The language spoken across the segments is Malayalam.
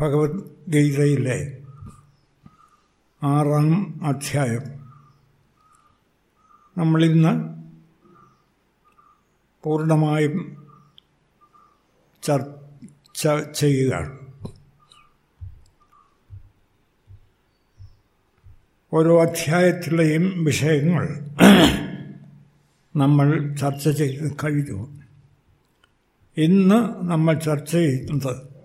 ഭഗവത്ഗീതയിലെ ആറാം അധ്യായം. നമ്മളിന്ന് പൂർണമായും ചർച്ച ചെയ്യുകയാണ്. ഓരോ അധ്യായത്തിലെയും വിഷയങ്ങൾ നമ്മൾ ചർച്ച ചെയ്ത് കഴിഞ്ഞു. ഇന്ന് നമ്മൾ ചർച്ച ചെയ്യുന്നത്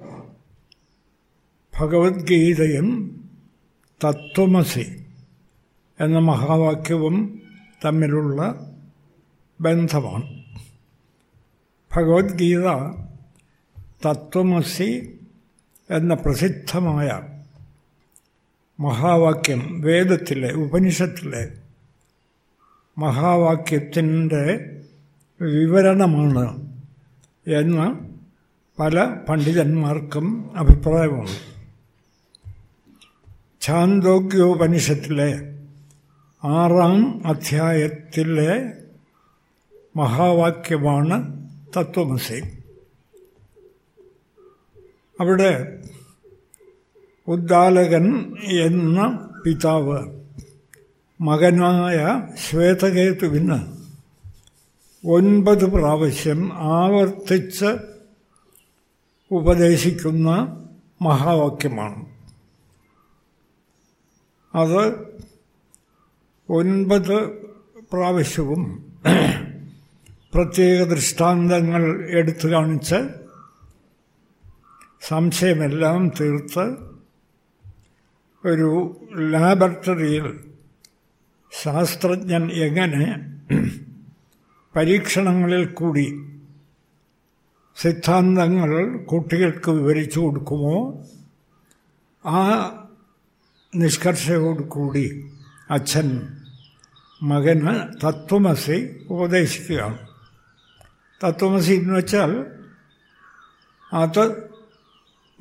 ഭഗവത്ഗീതയും തത്വമസി എന്ന മഹാവാക്യവും തമ്മിലുള്ള ബന്ധമാണ്. ഭഗവത്ഗീത തത്വമസി എന്ന പ്രസിദ്ധമായ മഹാവാക്യം വേദത്തിലെ ഉപനിഷത്തിലെ മഹാവാക്യത്തിന്റെ വിവരണമാണ് എന്ന് പല പണ്ഡിതന്മാർക്കും അഭിപ്രായമുണ്ട്. ഛാന്തോഗ്യോപനിഷത്തിലെ ആറാം അധ്യായത്തിലെ മഹാവാക്യമാണ് തത്വമസി. അവിടെ ഉദ്ദാലകൻ എന്ന പിതാവ് മകനായ ശ്വേതകേതുവിന് ഒൻപത് പ്രാവശ്യം ആവർത്തിച്ച് ഉപദേശിക്കുന്ന മഹാവാക്യമാണ്. അത് ഒൻപത് പ്രാവശ്യവും പ്രത്യേക ദൃഷ്ടാന്തങ്ങൾ എടുത്തു കാണിച്ച് സംശയമെല്ലാം തീർത്ത് ഒരു ലാബറട്ടറിയിൽ ശാസ്ത്രജ്ഞൻ എങ്ങനെ പരീക്ഷണങ്ങളിൽ കൂടി സിദ്ധാന്തങ്ങൾ കുട്ടികൾക്ക് വിവരിച്ചു കൊടുക്കുമോ? ആ നിഷ്കർഷയോടുകൂടി അച്ഛൻ മകന് തത്വമസി ഉപദേശിക്കുകയാണ്. തത്വമസി എന്ന് വെച്ചാൽ അത്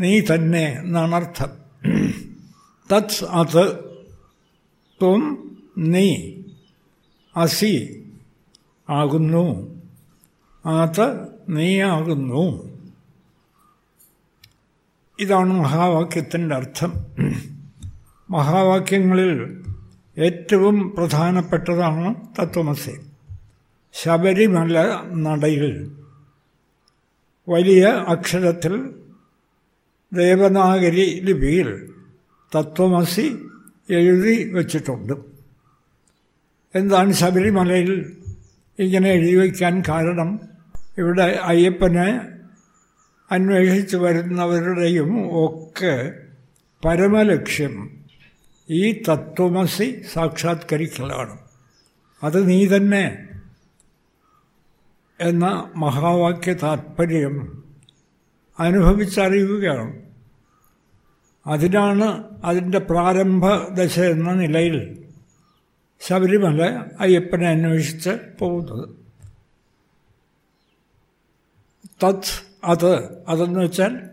നീ തന്നെ എന്നാണ് അർത്ഥം തത് അത് ത്വം നീ അസി ആകുന്നു. അത് നീയാകുന്നു ഇതാണ് മഹാവാക്യത്തിന്റെ അർത്ഥം. മഹാവാക്യങ്ങളിൽ ഏറ്റവും പ്രധാനപ്പെട്ടതാണ് തത്വമസി. ശബരിമല നടയിൽ വലിയ അക്ഷരത്തിൽ ദേവനാഗരി ലിപിയിൽ തത്വമസി എഴുതി വച്ചിട്ടുണ്ട്. എന്താണ് ശബരിമലയിൽ ഇങ്ങനെ എഴുതി വയ്ക്കാൻ കാരണം? ഇവിടെ അയ്യപ്പനെ അന്വേഷിച്ചു വരുന്നവരുടെയും ഒക്കെ പരമലക്ഷ്യം ഈ തത്വമസി സാക്ഷാത്കരിക്കലാണ്. അത് നീ തന്നെ എന്ന മഹാവാക്യ താത്പര്യം അനുഭവിച്ചറിയുകയാണ്. അതിനാണ് അതിന്റെ പ്രാരംഭ ദശ എന്ന നിലയിൽ ശബരിമല അയ്യപ്പനെ അന്വേഷിച്ച് പോകുന്നത്. തത് അത് അതെന്ന് വെച്ചാൽ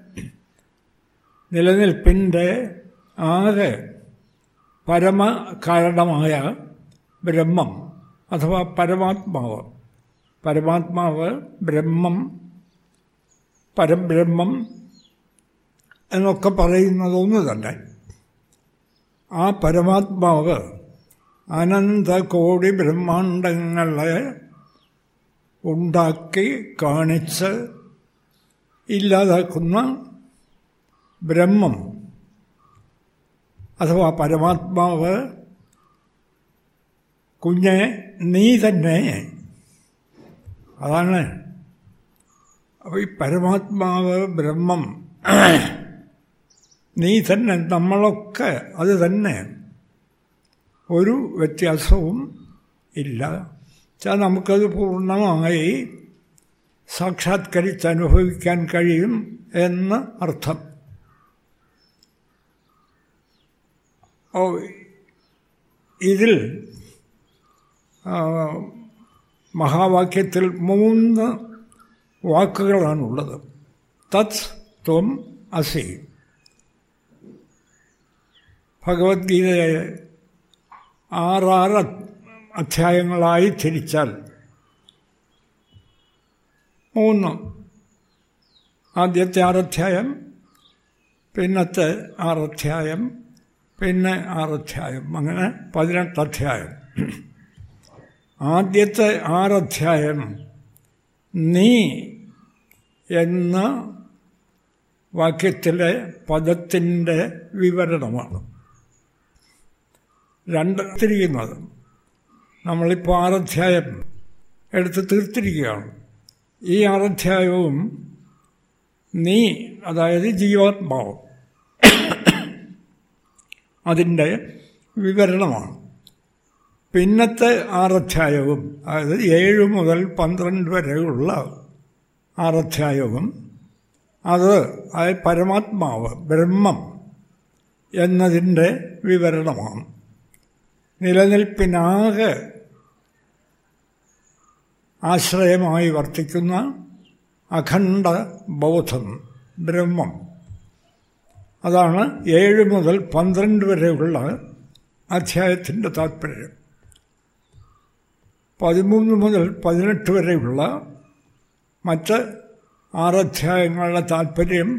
നിലനിൽപ്പിന്റെ ആകെ പരമകാരണമായ ബ്രഹ്മം അഥവാ പരമാത്മാവ്. പരമാത്മാവ് ബ്രഹ്മം പരബ്രഹ്മം എന്നൊക്കെ പറയുന്നതൊന്നു തന്നെ. ആ പരമാത്മാവ് അനന്തകോടി ബ്രഹ്മാണ്ടങ്ങളെ ഉണ്ടാക്കി കാണിച്ച് ഇല്ലാതാക്കുന്ന ബ്രഹ്മം. അഥവാ പരമാത്മാവ് കുഞ്ഞെ നീ തന്നെ. അതാണ്. അപ്പോൾ ഈ പരമാത്മാവ് ബ്രഹ്മം നീ തന്നെ നമ്മളൊക്കെ അത് തന്നെ. ഒരു വ്യത്യാസവും ഇല്ല. വെച്ചാൽ നമുക്കത് പൂർണമായി സാക്ഷാത്കരിച്ച് അനുഭവിക്കാൻ കഴിയും എന്ന് അർത്ഥം ഓ ഇതിൽ മഹാവാക്യത്തിൽ മൂന്ന് വാക്കുകളാണുള്ളത്. തത് ത്വം അസി. ഭഗവത്ഗീതയെ ആറാറ് അധ്യായങ്ങളായി തിരിച്ചാൽ മൂന്ന്. ആദ്യത്തെ ആറധ്യായം പിന്നത്തെ ആറധ്യായം പിന്നെ ആറധ്യായം അങ്ങനെ പതിനെട്ട് അധ്യായം ആദ്യത്തെ ആറധ്യായം നീ എന്ന വാക്യത്തിലെ പദത്തിന്റെ വിവരണമാണ്. രണ്ട് തിരിയുന്നത്. നമ്മളിപ്പോൾ ആറധ്യായം എടുത്ത് തീർത്തിരിക്കുകയാണ്. ഈ ആറധ്യായവും നീ അതായത് ജീവാത്മാവ് അതിന്റെ വിവരണമാണ്. പിന്നത്തെ ആറധ്യായവും അതായത് ഏഴ് മുതൽ പന്ത്രണ്ട് വരെയുള്ള ആറധ്യായവും അത് ആ പരമാത്മാവ് ബ്രഹ്മം എന്നതിന്റെ വിവരണമാണ്. നിലനിൽപ്പിനാകെ ആശ്രയമായി വർത്തിക്കുന്ന അഖണ്ഡ ബോധം ബ്രഹ്മം. അതാണ് ഏഴ് മുതൽ പന്ത്രണ്ട് വരെയുള്ള അധ്യായത്തിന്റെ താത്പര്യം. പതിമൂന്ന് മുതൽ പതിനെട്ട് വരെയുള്ള മറ്റ് ആറധ്യായങ്ങളുടെ താത്പര്യം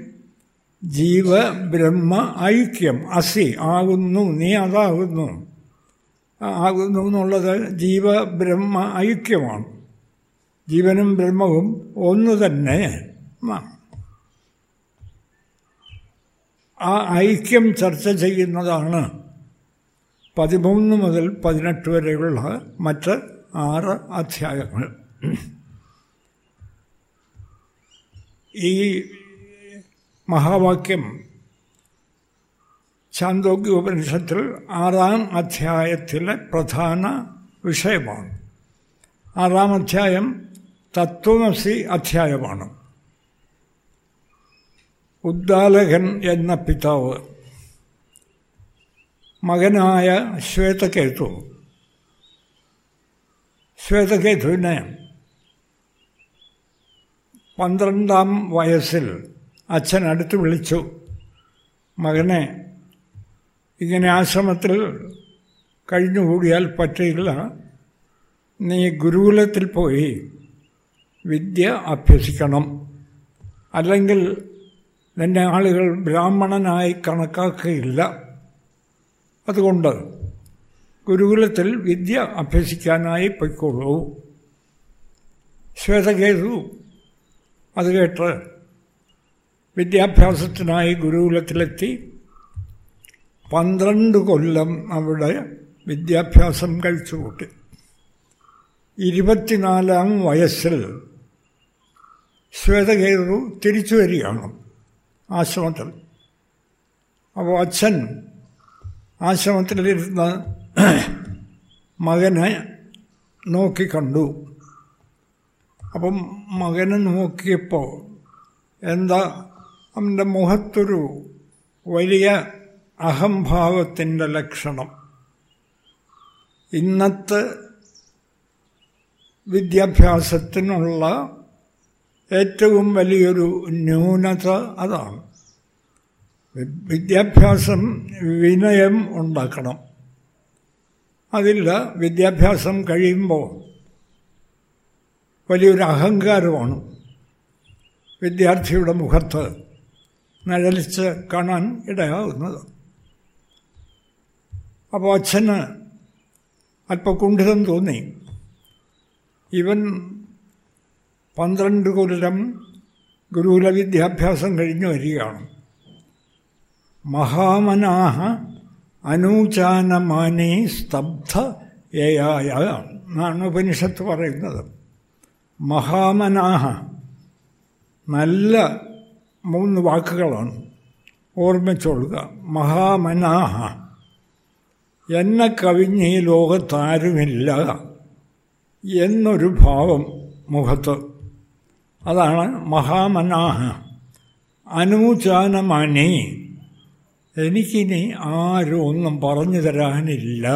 ജീവ ബ്രഹ്മ ഐക്യം അസി ആകുന്നു നീ അതാകുന്നു. ആകുന്നു എന്നുള്ളത് ജീവ ബ്രഹ്മ ഐക്യമാണ്. ജീവനും ബ്രഹ്മവും ഒന്ന് തന്നെ ആ ഐക്യം ചർച്ച ചെയ്യുന്നതാണ് പതിമൂന്ന് മുതൽ പതിനെട്ട് വരെയുള്ള മറ്റ് ആറ് അധ്യായങ്ങൾ. ഈ മഹാവാക്യം ചാന്തോഗ്യ ഉപനിഷത്തിൽ ആറാം അധ്യായത്തിലെ പ്രധാന വിഷയമാണ്. ആറാം അധ്യായം തത്വമസി അധ്യായമാണ്. ഉദ്ദാലകൻ എന്ന പിതാവ്. മകനായ ശ്വേതകേതു. ശ്വേതകേതുവിനെ പന്ത്രണ്ടാം വയസ്സിൽ അച്ഛൻ അടുത്ത് വിളിച്ചു. മകനെ ഇങ്ങനെ ആശ്രമത്തിൽ കഴിഞ്ഞുകൂടിയാൽ പറ്റില്ല. നീ ഗുരുകുലത്തിൽ പോയി വിദ്യ അഭ്യസിക്കണം. അല്ലെങ്കിൽ നിന്നെ ആളുകൾ ബ്രാഹ്മണനായി കണക്കാക്കുകയില്ല. അതുകൊണ്ട് ഗുരുകുലത്തിൽ വിദ്യ അഭ്യസിക്കാനായി പൊയ്ക്കൊള്ളൂ. ശ്വേതകേതു അത് കേട്ട് വിദ്യാഭ്യാസത്തിനായി ഗുരുകുലത്തിലെത്തി. പന്ത്രണ്ട് കൊല്ലം അവിടെ വിദ്യാഭ്യാസം കഴിച്ചുകൂട്ടി. ഇരുപത്തിനാലാം വയസ്സിൽ ശ്വേതകേതു തിരിച്ചു വരികയാണ്. ആശ്രമത്തിൽ. അപ്പോൾ അച്ഛൻ ആശ്രമത്തിലിരുന്ന് മകനെ നോക്കിക്കണ്ടു അപ്പം മകനെ നോക്കിയപ്പോൾ എന്താ അവന്റെ മുഖത്തൊരു വലിയ അഹംഭാവത്തിന്റെ ലക്ഷണം. ഇന്നത്തെ വിദ്യാഭ്യാസത്തിനുള്ള ഏറ്റവും വലിയൊരു ന്യൂനത അതാണ്. വിദ്യാഭ്യാസം വിനയം ഉണ്ടാക്കണം. അതില്ല വിദ്യാഭ്യാസം കഴിയുമ്പോൾ വലിയൊരു അഹങ്കാരമാണ്. വിദ്യാർത്ഥിയുടെ മുഖത്ത് നിഴലിച്ച് കാണാൻ ഇടയാകുന്നത്. അപ്പോൾ അച്ഛന് അല്പ കുണ്ഠിതം തോന്നി. ഇവൻ പന്ത്രണ്ട് കൊല്ലം ഗുരുകുല വിദ്യാഭ്യാസം കഴിഞ്ഞു വരികയാണ്. മഹാമനാഹ അനൂചാനമാനേ സ്തബ്ധ യയായ എന്നാണ് ഉപനിഷത്ത് പറയുന്നത്. മഹാമനാഹ നല്ല മൂന്ന് വാക്കുകളാണ്. ഓർമ്മിച്ചോളുക. മഹാമനാഹ. എന്നെ കവിഞ്ഞ് ഈ ലോകത്താരുമില്ല എന്നൊരു ഭാവം മുഖത്ത്. അതാണ് മഹാമനാഹ. അനൂചാനമാനേ എനിക്കിനി ആരും ഒന്നും പറഞ്ഞു തരാനില്ല.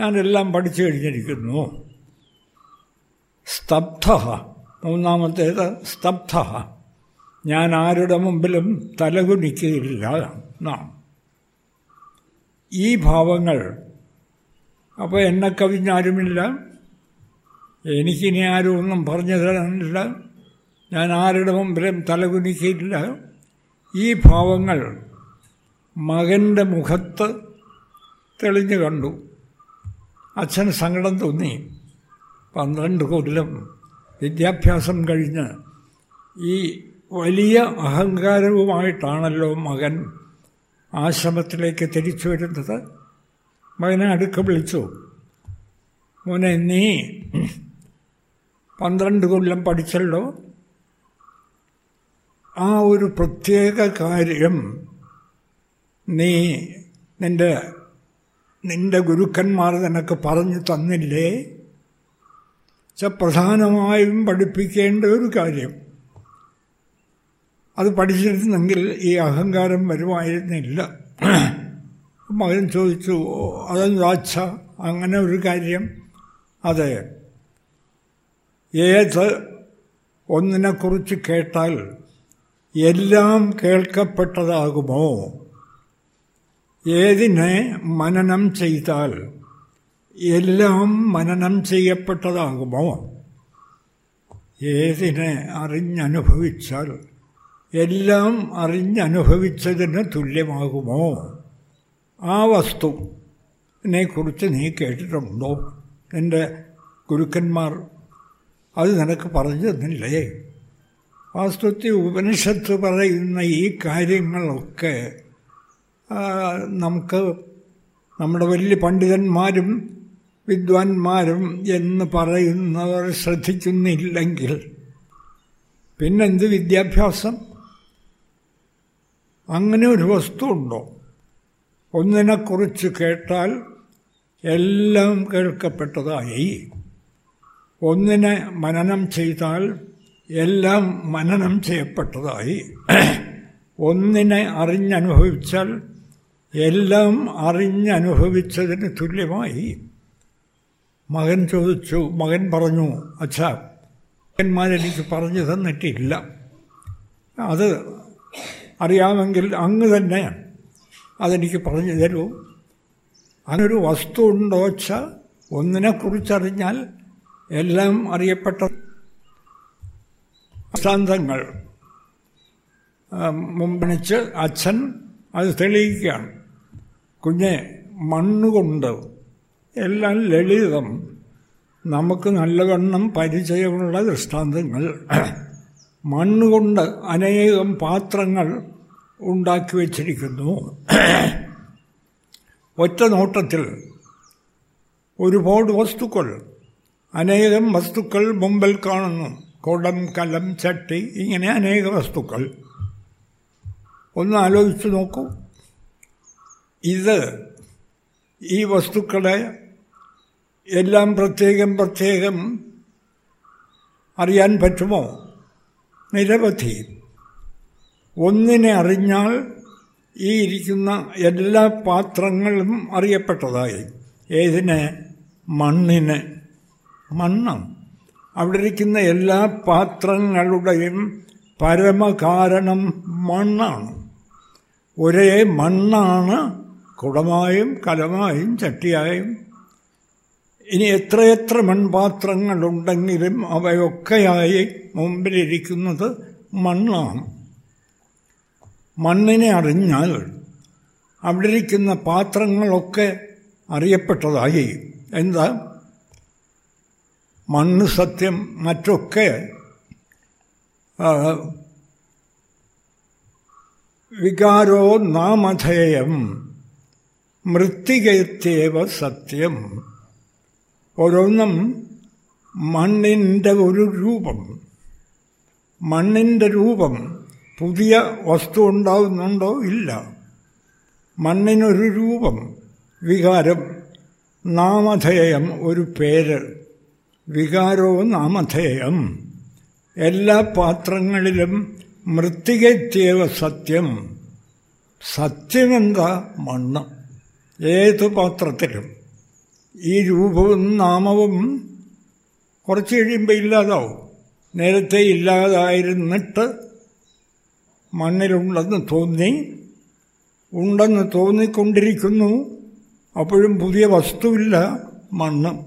ഞാനെല്ലാം പഠിച്ചു കഴിഞ്ഞിരിക്കുന്നു. സ്തബ്ധ. മൂന്നാമത്തേത് സ്തബ്ധ. ഞാൻ ആരുടെ മുമ്പിലും തലകുനിക്കുകയില്ല. നാം. ഈ ഭാവങ്ങൾ. അപ്പോൾ എന്നെ കവിഞ്ഞാരുമില്ല? എനിക്കിനി ആരും ഒന്നും പറഞ്ഞു തരാനില്ല. ഞാൻ ആരുടെ മുമ്പിലും തലകുനിക്കില്ല ഈ ഭാവങ്ങൾ മകന്റെ മുഖത്ത് തെളിഞ്ഞു കണ്ടു. അച്ഛൻ സങ്കടം തോന്നി. പന്ത്രണ്ട് കൊല്ലം വിദ്യാഭ്യാസം കഴിഞ്ഞ് ഈ വലിയ അഹങ്കാരവുമായിട്ടാണല്ലോ മകൻ ആശ്രമത്തിലേക്ക് തിരിച്ചു വരുന്നത്. മകനെ അടുക്ക വിളിച്ചു. മോനെ നീ പന്ത്രണ്ട് കൊല്ലം പഠിച്ചല്ലോ. ആ ഒരു പ്രത്യേക കാര്യം നീ നിന്റെ നിന്റെ ഗുരുക്കന്മാർ നിനക്ക് പറഞ്ഞു തന്നില്ലേ? ച പ്രധാനമായും പഠിപ്പിക്കേണ്ട ഒരു കാര്യം. അത് പഠിച്ചിരുന്നെങ്കിൽ ഈ അഹങ്കാരം വരുമായിരുന്നില്ല. മകൻ ചോദിച്ചു അതെന്താച്ച അങ്ങനെ ഒരു കാര്യം? അതെ ഏത് ഒന്നിനെക്കുറിച്ച് കേട്ടാൽ എല്ലാം കേൾക്കപ്പെട്ടതാകുമോ? ഏതിനെ മനനം ചെയ്താൽ എല്ലാം മനനം ചെയ്യപ്പെട്ടതാകുമോ? ഏതിനെ അറിഞ്ഞനുഭവിച്ചാൽ എല്ലാം അറിഞ്ഞനുഭവിച്ചതിന് തുല്യമാകുമോ? ആ വസ്തുവിനെക്കുറിച്ച് നീ കേട്ടിട്ടുണ്ടോ? എന്റെ ഗുരുക്കന്മാർ അത് നിനക്ക് പറഞ്ഞു തന്നില്ലേ? വാസ്തുത്തി ഉപനിഷത്ത് പറയുന്ന ഈ കാര്യങ്ങളൊക്കെ നമുക്ക് നമ്മുടെ വലിയ പണ്ഡിതന്മാരും വിദ്വാൻമാരും എന്ന് പറയുന്നവർ ശ്രദ്ധിക്കുന്നില്ലെങ്കിൽ പിന്നെന്ത് വിദ്യാഭ്യാസം? അങ്ങനെ ഒരു വസ്തു ഉണ്ടോ ഒന്നിനെക്കുറിച്ച് കേട്ടാൽ എല്ലാം കേൾക്കപ്പെട്ടതായി. ഒന്നിനെ മനനം ചെയ്താൽ എല്ലാം മനനം ചെയ്യപ്പെട്ടതായി. ഒന്നിനെ അറിഞ്ഞനുഭവിച്ചാൽ എല്ലാം അറിഞ്ഞനുഭവിച്ചതിന് തുല്യമായി. മകൻ ചോദിച്ചു മകൻ പറഞ്ഞു അച്ഛാ മകന്മാരെനിക്ക് പറഞ്ഞു തന്നിട്ടില്ല. അത് അറിയാമെങ്കിൽ അങ്ങ് തന്നെ അതെനിക്ക് പറഞ്ഞു തരൂ. അങ്ങനൊരു വസ്തു ഉണ്ടോ വെച്ചാൽ ഒന്നിനെക്കുറിച്ചറിഞ്ഞാൽ എല്ലാം അറിയപ്പെട്ട ദൃഷ്ടാന്തങ്ങൾ മുമ്പണിച്ച് അച്ഛൻ അത് തെളിയിക്കുകയാണ്. കുഞ്ഞെ മണ്ണുകൊണ്ട് എല്ലാം ലളിതം. നമുക്ക് നല്ലവണ്ണം പരിചയമുള്ള ദൃഷ്ടാന്തങ്ങൾ. മണ്ണുകൊണ്ട് അനേകം പാത്രങ്ങൾ ഉണ്ടാക്കി വച്ചിരിക്കുന്നു. ഒറ്റ നോട്ടത്തിൽ ഒരുപാട് വസ്തുക്കൾ അനേകം വസ്തുക്കൾ മുമ്പിൽ കാണുന്നു. കുടം കലം ചട്ടി ഇങ്ങനെ അനേക വസ്തുക്കൾ. ഒന്ന് ആലോചിച്ച് നോക്കൂ. ഇത് ഈ വസ്തുക്കളെ എല്ലാം പ്രത്യേകം പ്രത്യേകം അറിയാൻ പറ്റുമോ? നിരവധി. ഒന്നിനെ അറിഞ്ഞാൽ ഈ ഇരിക്കുന്ന എല്ലാ പാത്രങ്ങളും അറിയപ്പെട്ടതായി. ഏതിനെ? മണ്ണിന്. മണ്ണ്. അവിടെ ഇരിക്കുന്ന എല്ലാ പാത്രങ്ങളുടെയും പരമകാരണം മണ്ണാണ്. ഒരേ മണ്ണാണ് കുടമായും കലമായും ചട്ടിയായും. ഇനി എത്രയെത്ര മൺപാത്രങ്ങളുണ്ടെങ്കിലും അവയൊക്കെയായി മുമ്പിലിരിക്കുന്നത് മണ്ണാണ്. മണ്ണിനെ അറിഞ്ഞാൽ അവിടെ ഇരിക്കുന്ന പാത്രങ്ങളൊക്കെ അറിയപ്പെട്ടതായി. എന്താ? മണ്ണ് സത്യം മറ്റൊക്കെ വികാരോ നാമധേയം മൃത്തികയത്തേവ സത്യം. ഓരോന്നും മണ്ണിന്റെ ഒരു രൂപം. മണ്ണിന്റെ രൂപം പുതിയ വസ്തു ഉണ്ടാവുന്നുണ്ടോ? ഇല്ല. മണ്ണിനൊരു രൂപം. വികാരം നാമധേയം ഒരു പേര്. വികാരോ നാമധേയം. എല്ലാ പാത്രങ്ങളിലും മൃത്തികയത്തേവ സത്യം. സത്യമെന്താ മണ്ണ്? ഏത് പാത്രത്തിലും ഈ രൂപവും നാമവും കുറച്ച് കഴിയുമ്പോൾ ഇല്ലാതാവും. നേരത്തെ ഇല്ലാതായിരുന്നിട്ട് മണ്ണിലുണ്ടെന്ന് തോന്നി ഉണ്ടെന്ന് തോന്നിക്കൊണ്ടിരിക്കുന്നു. അപ്പോഴും പുതിയ വസ്തുവില്ല മണ്ണ്.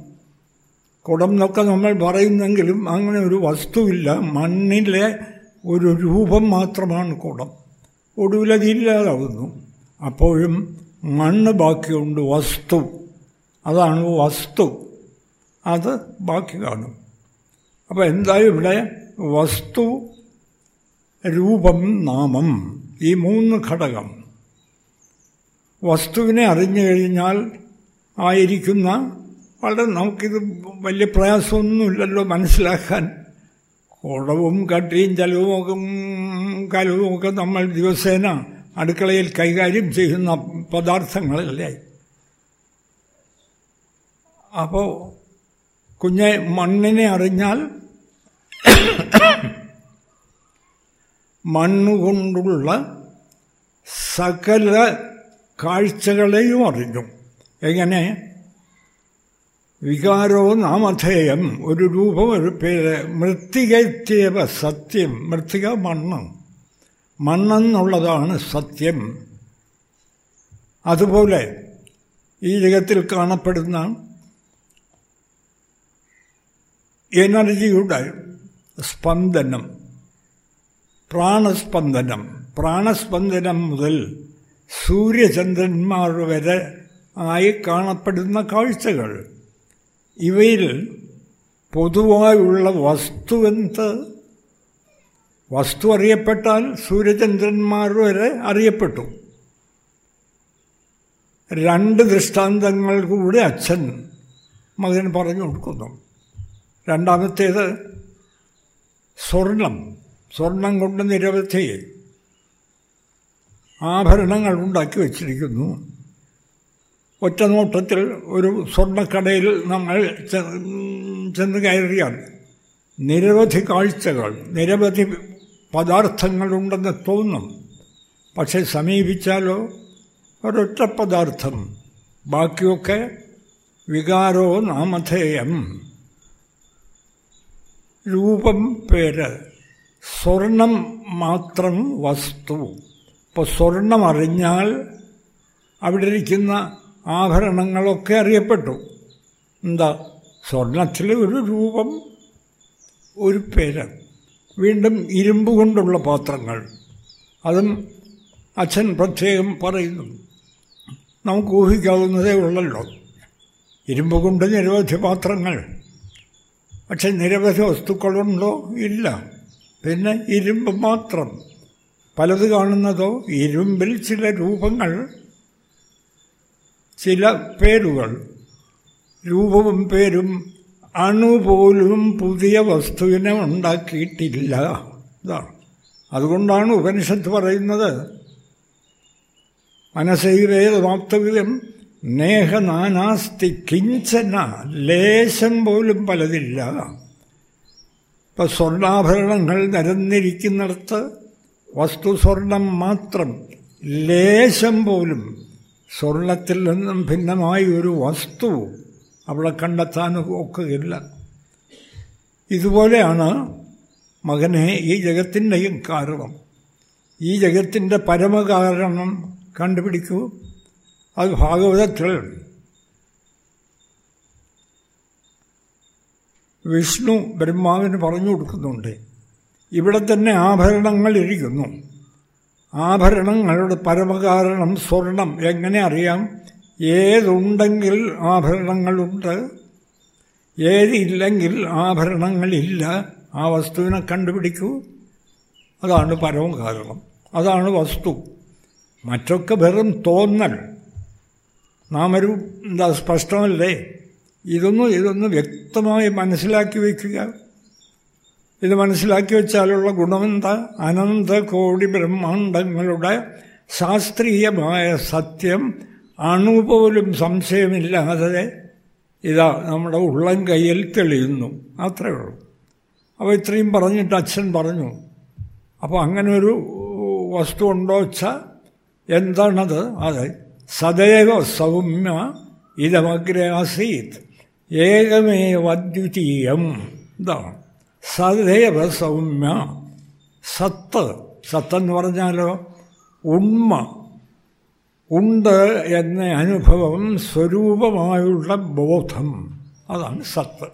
കുടം എന്നൊക്കെ നമ്മൾ പറയുന്നെങ്കിലും അങ്ങനെ ഒരു വസ്തുവില്ല. മണ്ണിലെ ഒരു രൂപം മാത്രമാണ് കുടം. ഒടുവിലതില്ലാതാവുന്നു അപ്പോഴും മണ്ണ് ബാക്കിയുണ്ട് വസ്തു. അതാണ് വസ്തു. അത് ബാക്കി കാണും. അപ്പോൾ എന്തായാലും ഇവിടെ? വസ്തു രൂപം നാമം. ഈ മൂന്ന് ഘടകം. വസ്തുവിനെ അറിഞ്ഞു കഴിഞ്ഞാൽ ആയിരിക്കുന്ന വളരെ നമുക്കിത് വലിയ പ്രയാസമൊന്നുമില്ലല്ലോ മനസ്സിലാക്കാൻ. കുടവും കട്ടിയും ജലവും കലവും ഒക്കെ നമ്മൾ ദിവസേന അടുക്കളയിൽ കൈകാര്യം ചെയ്യുന്ന പദാർത്ഥങ്ങളല്ലേ? അപ്പോൾ കുഞ്ഞെ മണ്ണിനെ അറിഞ്ഞാൽ മണ്ണുകൊണ്ടുള്ള സകല കാഴ്ചകളെയും അറിഞ്ഞു. എങ്ങനെ? വികാരോ നാമധേയം ഒരു രൂപം ഒരു പേര് മൃത്തികത്യവ സത്യം മൃത്തിക മണ്ണ്. മണ്ണെന്നുള്ളതാണ് സത്യം. അതുപോലെ ഈ ജഗത്തിൽ കാണപ്പെടുന്ന എനർജിയുടെ സ്പന്ദനം പ്രാണസ്പന്ദനം പ്രാണസ്പന്ദനം മുതൽ സൂര്യചന്ദ്രന്മാർ വരെ ആയി കാണപ്പെടുന്ന കാഴ്ചകൾ. ഇവയിൽ പൊതുവായുള്ള വസ്തുവെന്ത് വസ്തു അറിയപ്പെട്ടാൽ സൂര്യചന്ദ്രന്മാർ വരെ അറിയപ്പെട്ടു. രണ്ട് ദൃഷ്ടാന്തങ്ങൾ കൂടെ അച്ഛൻ മകൻ പറഞ്ഞു കൊടുക്കുന്നു. രണ്ടാമത്തേത് സ്വർണം. സ്വർണം കൊണ്ട് നിരവധി ആഭരണങ്ങൾ ഉണ്ടാക്കി വച്ചിരിക്കുന്നു. ഒറ്റ നോട്ടത്തിൽ ഒരു സ്വർണക്കടയിൽ നമ്മൾ ചെന്ന് കയറിയാൽ നിരവധി കാഴ്ചകൾ നിരവധി പദാർത്ഥങ്ങളുണ്ടെന്ന് തോന്നും. പക്ഷെ സമീപിച്ചാലോ? ഒരൊറ്റ പദാർത്ഥം. ബാക്കിയൊക്കെ വികാരോ നാമധേയം. രൂപം പേര്. സ്വർണം മാത്രം വസ്തു. ഇപ്പോൾ സ്വർണം അറിഞ്ഞാൽ അവിടെ ഇരിക്കുന്ന ആഭരണങ്ങളൊക്കെ അറിയപ്പെട്ടു. എന്താ? സ്വർണത്തിൽ ഒരു രൂപം ഒരു പേര്. വീണ്ടും ഇരുമ്പ് കൊണ്ടുള്ള പാത്രങ്ങൾ. അതും അച്ഛൻ പ്രത്യേകം പറയുന്നു. നമുക്ക് ഊഹിക്കാവുന്നതേ ഉള്ളല്ലോ. ഇരുമ്പ് കൊണ്ട് നിരവധി പാത്രങ്ങൾ. പക്ഷെ നിരവധി വസ്തുക്കളുണ്ടോ? ഇല്ല. പിന്നെ ഇരുമ്പ് മാത്രം. പലത് കാണുന്നതോ? ഇരുമ്പിൽ ചില രൂപങ്ങൾ ചില പേരുകൾ. രൂപവും പേരും അണുപോലും പുതിയ വസ്തുവിനെ ഉണ്ടാക്കിയിട്ടില്ല. ഇതാണ് അതുകൊണ്ടാണ് ഉപനിഷത്ത് പറയുന്നത്. മനസ്സൈരേതമാപ്തവ്യം നേഹ നാനാസ്തി കിഞ്ചന ലേശം പോലും പലതില്ല. ഇപ്പം സ്വർണാഭരണങ്ങൾ നിരന്നിരിക്കുന്നിടത്ത് വസ്തു സ്വർണം മാത്രം ലേശം പോലും സ്വർണത്തിൽ നിന്നും ഭിന്നമായ ഒരു വസ്തു അവിടെ കണ്ടെത്താനും ഒക്കുകയില്ല. ഇതുപോലെയാണ് മകനെ ഈ ജഗത്തിന്റെയും കാരണം. ഈ ജഗത്തിന്റെ പരമകാരണം കണ്ടുപിടിക്കൂ. അത് ഭാഗവതത്തിൽ വിഷ്ണു ബ്രഹ്മാവിന് പറഞ്ഞു കൊടുക്കുന്നുണ്ട്. ഇവിടെ തന്നെ ആഭരണങ്ങൾ ഇരിക്കുന്നു. ആഭരണങ്ങളുടെ പരമകാരണം സ്വർണം എങ്ങനെ അറിയാം? ഏതുണ്ടെങ്കിൽ ആഭരണങ്ങളുണ്ട്. ഏതില്ലെങ്കിൽ ആഭരണങ്ങളില്ല. ആ വസ്തുവിനെ കണ്ടുപിടിക്കൂ. അതാണ് പരവും കാരണം. അതാണ് വസ്തു. മറ്റൊക്കെ വെറും തോന്നൽ. നാം ഒരു എന്താ സ്പഷ്ടമല്ലേ? ഇതൊന്നും ഇതൊന്ന് വ്യക്തമായി മനസ്സിലാക്കി വയ്ക്കുക. ഇത് മനസ്സിലാക്കി വെച്ചാലുള്ള ഗുണമെന്താ? അനന്ത കോടി ബ്രഹ്മാണ്ടങ്ങളുടെ ശാസ്ത്രീയമായ സത്യം അണുപോലും സംശയമില്ലാതെ ഇതാ നമ്മുടെ ഉള്ളം കയ്യിൽ തെളിയുന്നു. അത്രേ ഉള്ളൂ. അപ്പോൾ ഇത്രയും പറഞ്ഞിട്ട് അച്ഛൻ പറഞ്ഞു അപ്പോൾ അങ്ങനെ ഒരു വസ്തു ഉണ്ടോ വെച്ചാൽ എന്താണത്? അതെ സദൈവ സൗമ്യ ഇതമഗ്രെ ആസീത് ഏകമേവ അദ്വിതീയം ഇതാണ് സദൈവ സൗമ്യ സത്ത്. സത്തെന്ന് പറഞ്ഞാലോ ഉണ്മ. ഉണ്ട് എന്ന അനുഭവം സ്വരൂപമായുള്ള ബോധം. അതാണ് സത്ത്.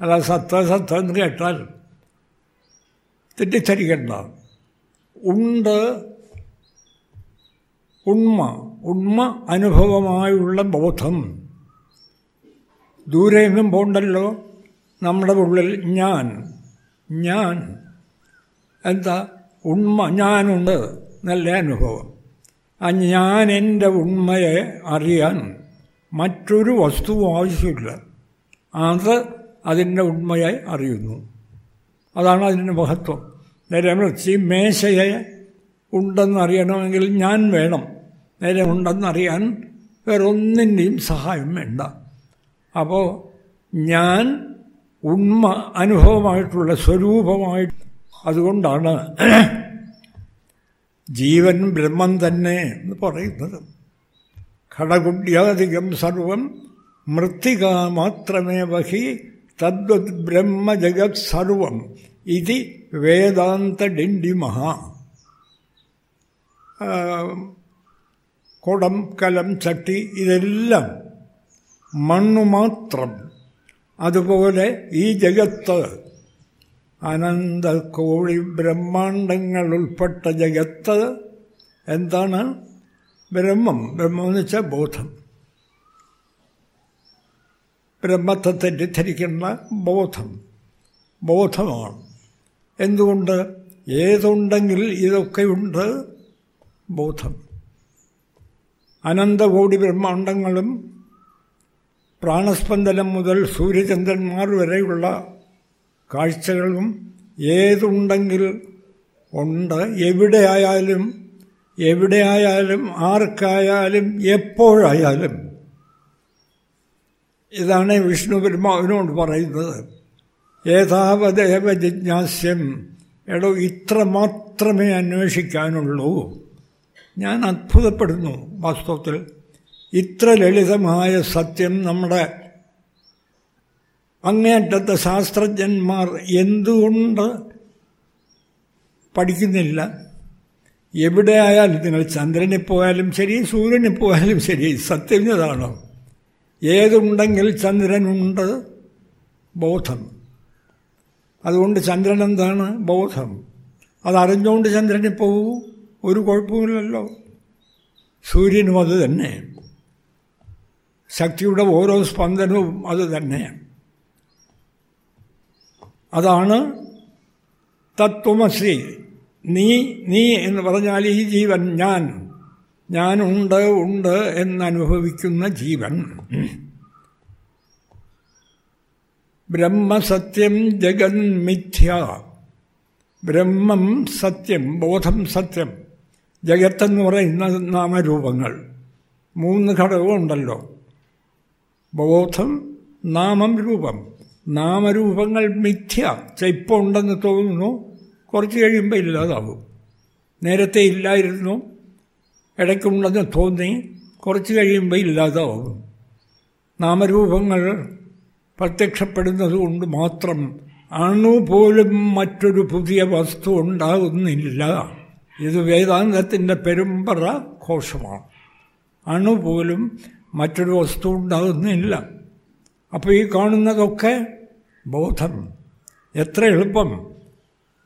അല്ല സത്ത് സത്ത് എന്ന് കേട്ടാൽ തെറ്റിദ്ധരിക്കേണ്ട. ഉണ്ട് ഉണ്മ ഉണ്മ അനുഭവമായുള്ള ബോധം. ദൂരെയൊന്നും പോണ്ടല്ലോ? നമ്മുടെ ഉള്ളിൽ ഞാൻ ഞാൻ. എന്താ? ഉണ്മ ഞാനുണ്ട് നല്ല അനുഭവം. ഞാൻ എന്റെ ഉണ്മയെ അറിയാൻ മറ്റൊരു വസ്തുവും ആവശ്യമില്ല. അത് അതിന്റെ ഉണ്മയായി അറിയുന്നു. അതാണ് അതിന്റെ മഹത്വം. നേരെ മറിച്ച് മേശയെ ഉണ്ടെന്നറിയണമെങ്കിൽ ഞാൻ വേണം. നേരെ ഉണ്ടെന്നറിയാൻ വേറൊന്നിന്റെയും സഹായം വേണ്ട. അപ്പോൾ ഞാൻ ഉണ്മ അനുഭവമായിട്ടുള്ള സ്വരൂപമായിട്ട് അതുകൊണ്ടാണ് ജീവൻ ബ്രഹ്മം തന്നെ എന്ന് പറയുന്നത്. ഘടകുണ്യാധികം സർവം മൃത്തിക മാത്രമേ വഹി തദ്വത് ബ്രഹ്മജഗത് സർവം ഇത് വേദാന്ത ഡിണ്ടിമഹ കുടം കലം ചട്ടി ഇതെല്ലാം മണ്ണു മാത്രം. അതുപോലെ ഈ ജഗത്ത് അനന്ത കോഴി ബ്രഹ്മാണ്ടങ്ങൾ ഉൾപ്പെട്ട ജഗത്ത് എന്താണ്? ബ്രഹ്മം. ബ്രഹ്മം എന്ന് വെച്ചാൽ ബോധം. ബ്രഹ്മത്തെ തെറ്റിദ്ധരിക്കുന്ന ബോധം. ബോധമാണ്. എന്തുകൊണ്ട്? ഏതുണ്ടെങ്കിൽ ഇതൊക്കെയുണ്ട് ബോധം. അനന്തകോടി ബ്രഹ്മാണ്ടങ്ങളും പ്രാണസ്പന്ദനം മുതൽ സൂര്യചന്ദ്രന്മാർ വരെയുള്ള കാഴ്ചകളും ഏതുണ്ടെങ്കിൽ ഉണ്ട്. എവിടെയായാലും എവിടെയായാലും ആർക്കായാലും എപ്പോഴായാലും. ഇതാണ് വിഷ്ണു പെരുമാവിനോട് പറയുന്നത്. ഏതാവദേവ ജിജ്ഞാസ്യം എടോ ഇത്ര മാത്രമേ അന്വേഷിക്കാനുള്ളൂ. ഞാൻ അത്ഭുതപ്പെടുന്നു വാസ്തവത്തിൽ. ഇത്ര ലളിതമായ സത്യം നമ്മുടെ അങ്ങേയറ്റത്തെ ശാസ്ത്രജ്ഞന്മാർ എന്തുകൊണ്ട് പഠിക്കുന്നില്ല? എവിടെ ആയാലും നിങ്ങൾ ചന്ദ്രനിൽ പോയാലും ശരി സൂര്യനിൽ പോയാലും ശരി സത്യം ഇതാണ് ഏതുണ്ടെങ്കിൽ ചന്ദ്രനുണ്ട് ബോധം. അതുകൊണ്ട് ചന്ദ്രൻ എന്താണ് ബോധം? അതറിഞ്ഞുകൊണ്ട് ചന്ദ്രനിൽ പോകൂ ഒരു കുഴപ്പമില്ലല്ലോ സൂര്യനും അത് തന്നെ. ശക്തിയുടെ ഓരോ സ്പന്ദനവും അത് തന്നെയാണ് അതാണ് തത്വമസി. നീ നീ എന്ന് പറഞ്ഞാൽ ഈ ജീവൻ ഞാൻ. ഞാനുണ്ട് ഉണ്ട് എന്നനുഭവിക്കുന്ന ജീവൻ. ബ്രഹ്മസത്യം ജഗന്മിഥ്യ ബ്രഹ്മം സത്യം ബോധം സത്യം ജഗത്തെന്ന് പറയുന്ന നാമരൂപങ്ങൾ. മൂന്ന് ഘടകമുണ്ടല്ലോ. ബോധം നാമം രൂപം. നാമരൂപങ്ങൾ മിഥ്യ. ഇപ്പോൾ ഉണ്ടെന്ന് തോന്നുന്നു. കുറച്ച് കഴിയുമ്പോൾ ഇല്ലാതാവും നേരത്തെ ഇല്ലായിരുന്നു. ഇടയ്ക്കുണ്ടെന്ന് തോന്നി. കുറച്ച് കഴിയുമ്പോൾ ഇല്ലാതാവും നാമരൂപങ്ങൾ പ്രത്യക്ഷപ്പെടുന്നത് കൊണ്ട് മാത്രം അണുപോലും മറ്റൊരു പുതിയ വസ്തു ഉണ്ടാകുന്നില്ല. ഇത് വേദാന്തത്തിന്റെ പെരുമ്പറ ഘോഷമാണ് അണുപോലും മറ്റൊരു വസ്തു ഉണ്ടാകുന്നില്ല. അപ്പോൾ ഈ കാണുന്നതൊക്കെ ബോധം. എത്ര എളുപ്പം.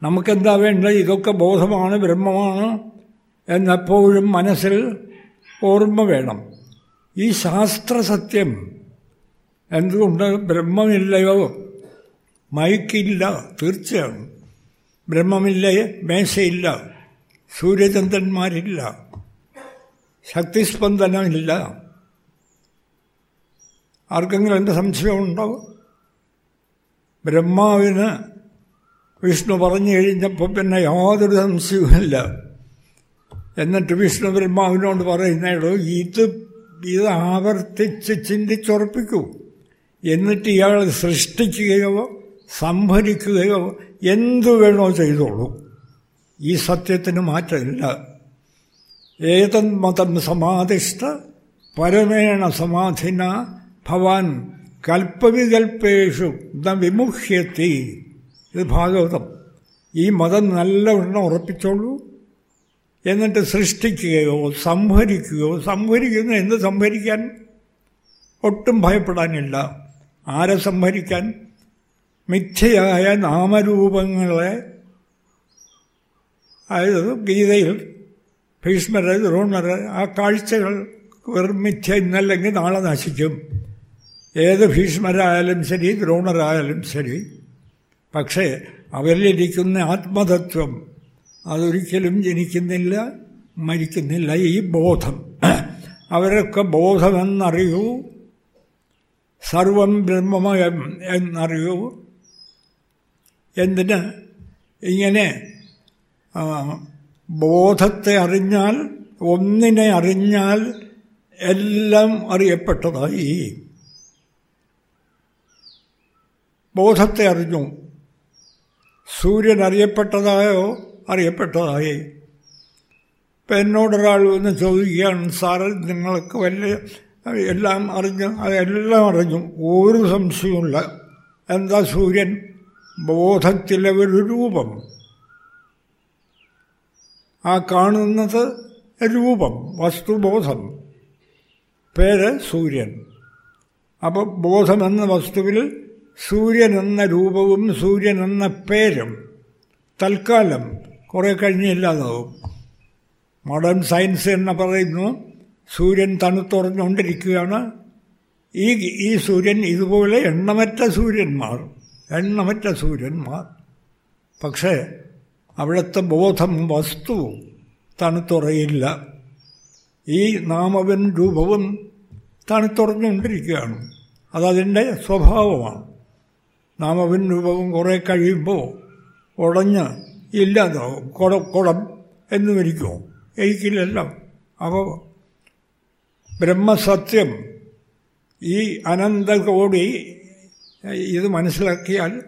നമുക്കെന്താ വേണ്ടത് ഇതൊക്കെ ബോധമാണ് ബ്രഹ്മമാണ് എന്നെപ്പോഴും മനസ്സിൽ ഓർമ്മ വേണം. ഈ ശാസ്ത്രസത്യം എന്തുകൊണ്ട് ബ്രഹ്മമില്ലയോ? മയക്കില്ല തീർച്ചയാണ്. ബ്രഹ്മമില്ല മേശയില്ല സൂര്യചന്ദ്രന്മാരില്ല ശക്തിസ്പന്ദനമില്ല. ആർക്കെങ്കിലും എന്റെ സംശയമുണ്ടാവും ബ്രഹ്മാവിന് വിഷ്ണു പറഞ്ഞു കഴിഞ്ഞപ്പോൾ പിന്നെ യാതൊരു സംശയവുമില്ല. എന്നിട്ട് വിഷ്ണു ബ്രഹ്മാവിനോട് പറയുന്നേടോ ഇത് ഇത് ആവർത്തിച്ച് ചിന്തിച്ചുറപ്പിക്കൂ. എന്നിട്ട് ഇയാൾ സൃഷ്ടിക്കുകയോ സംഭരിക്കുകയോ എന്തു വേണോ ചെയ്തോളൂ. ഈ സത്യത്തിന് മാറ്റമില്ല. ഏതൻ മതം സമാധിഷ്ഠ പരമേണ സമാധിന ഭവാൻ കൽപ്പവികൽപ്പേഷു ന വിമുഹ്യത്തി ഇത് ഭാഗവതം. ഈ മതം നല്ലവണ്ണം ഉറപ്പിച്ചോളൂ. എന്നിട്ട് സൃഷ്ടിക്കുകയോ സംഭരിക്കുകയോ സംഭരിക്കുന്ന എന്ത് സംഭരിക്കാൻ ഒട്ടും ഭയപ്പെടാനില്ല. ആരെ സംഭരിക്കാൻ മിഥ്യയായ നാമരൂപങ്ങളെ. അതായത് ഗീതയിൽ ഭീഷ്മര് ദ്രോണർ ആ കാഴ്ചകൾ വെറും മിഥ്യ ഇന്നല്ലെങ്കിൽ നാളെ നശിക്കും. ഏത് ഭീഷ്മരായാലും ശരി ദ്രോണരായാലും ശരി. പക്ഷേ അവരിലിരിക്കുന്ന ആത്മതത്വം അതൊരിക്കലും ജനിക്കുന്നില്ല മരിക്കുന്നില്ല. ഈ ബോധം അവരൊക്കെ ബോധമെന്നറിയൂ സർവം ബ്രഹ്മമയം എന്നറിയൂ. എന്തിന്? ഇങ്ങനെ ബോധത്തെ അറിഞ്ഞാൽ ഒന്നിനെ അറിഞ്ഞാൽ എല്ലാം അറിയപ്പെട്ടതായി. ബോധത്തെ അറിഞ്ഞു. സൂര്യൻ അറിയപ്പെട്ടതായോ. അറിയപ്പെട്ടതായി ഇപ്പം എന്നോടൊരാൾ വന്ന് ചോദിക്കുകയാണ് സാറ് നിങ്ങൾക്ക് വലിയ എല്ലാം അറിഞ്ഞു അതെല്ലാം അറിഞ്ഞു. ഒരു സംശയമില്ല എന്താ സൂര്യൻ? ബോധത്തിലെ ഒരു രൂപം. ആ കാണുന്നത് രൂപം വസ്തുബോധം. പേര് സൂര്യൻ. അപ്പോൾ ബോധമെന്ന വസ്തുവിൽ സൂര്യൻ എന്ന രൂപവും സൂര്യൻ എന്ന പേരും തൽക്കാലം കുറേ കഴിഞ്ഞില്ലാതാവും മോഡേൺ സയൻസ് എന്ന് പറയുന്നു സൂര്യൻ തണുത്തുറഞ്ഞുകൊണ്ടിരിക്കുകയാണ്. ഈ ഈ സൂര്യൻ ഇതുപോലെ എണ്ണമറ്റ സൂര്യന്മാർ എണ്ണമറ്റ സൂര്യന്മാർ. പക്ഷേ അവിടുത്തെ ബോധം വസ്തു തണുത്തുറയില്ല. ഈ നാമവും രൂപവും തണുത്തുറഞ്ഞുകൊണ്ടിരിക്കുകയാണ്. അതതിന്റെ സ്വഭാവമാണ്. നാമവൻ രൂപവും കുറേ കഴിയുമ്പോൾ ഉടഞ്ഞ് ഇല്ലാതാവും. കുട കുടം എന്ന് മരിക്കുമോ എനിക്കില്ലല്ലോ. അപ്പോൾ ബ്രഹ്മസത്യം ഈ അനന്തകോടി ഇത് മനസ്സിലാക്കിയാൽ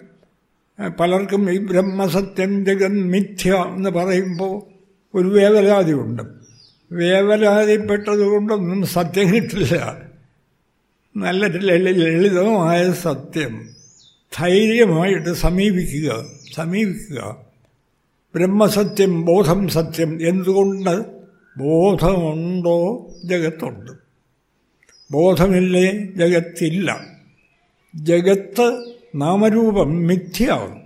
പലർക്കും ഈ ബ്രഹ്മസത്യം ജഗൻ മിഥ്യ എന്ന് പറയുമ്പോൾ ഒരു വേവലാതിയുണ്ട്. വേവലാതിപ്പെട്ടതുകൊണ്ടൊന്നും സത്യം കിട്ടില്ല. നല്ല ലളിതമായ സത്യം. ധൈര്യമായിട്ട് സമീപിക്കുക സമീപിക്കുക. ബ്രഹ്മസത്യം ബോധം സത്യം എന്തുകൊണ്ട് ബോധമുണ്ടോ ജഗത്തുണ്ട്. ബോധമില്ലേ ജഗത്തില്ല. ജഗത്ത് നാമരൂപം മിഥ്യാവും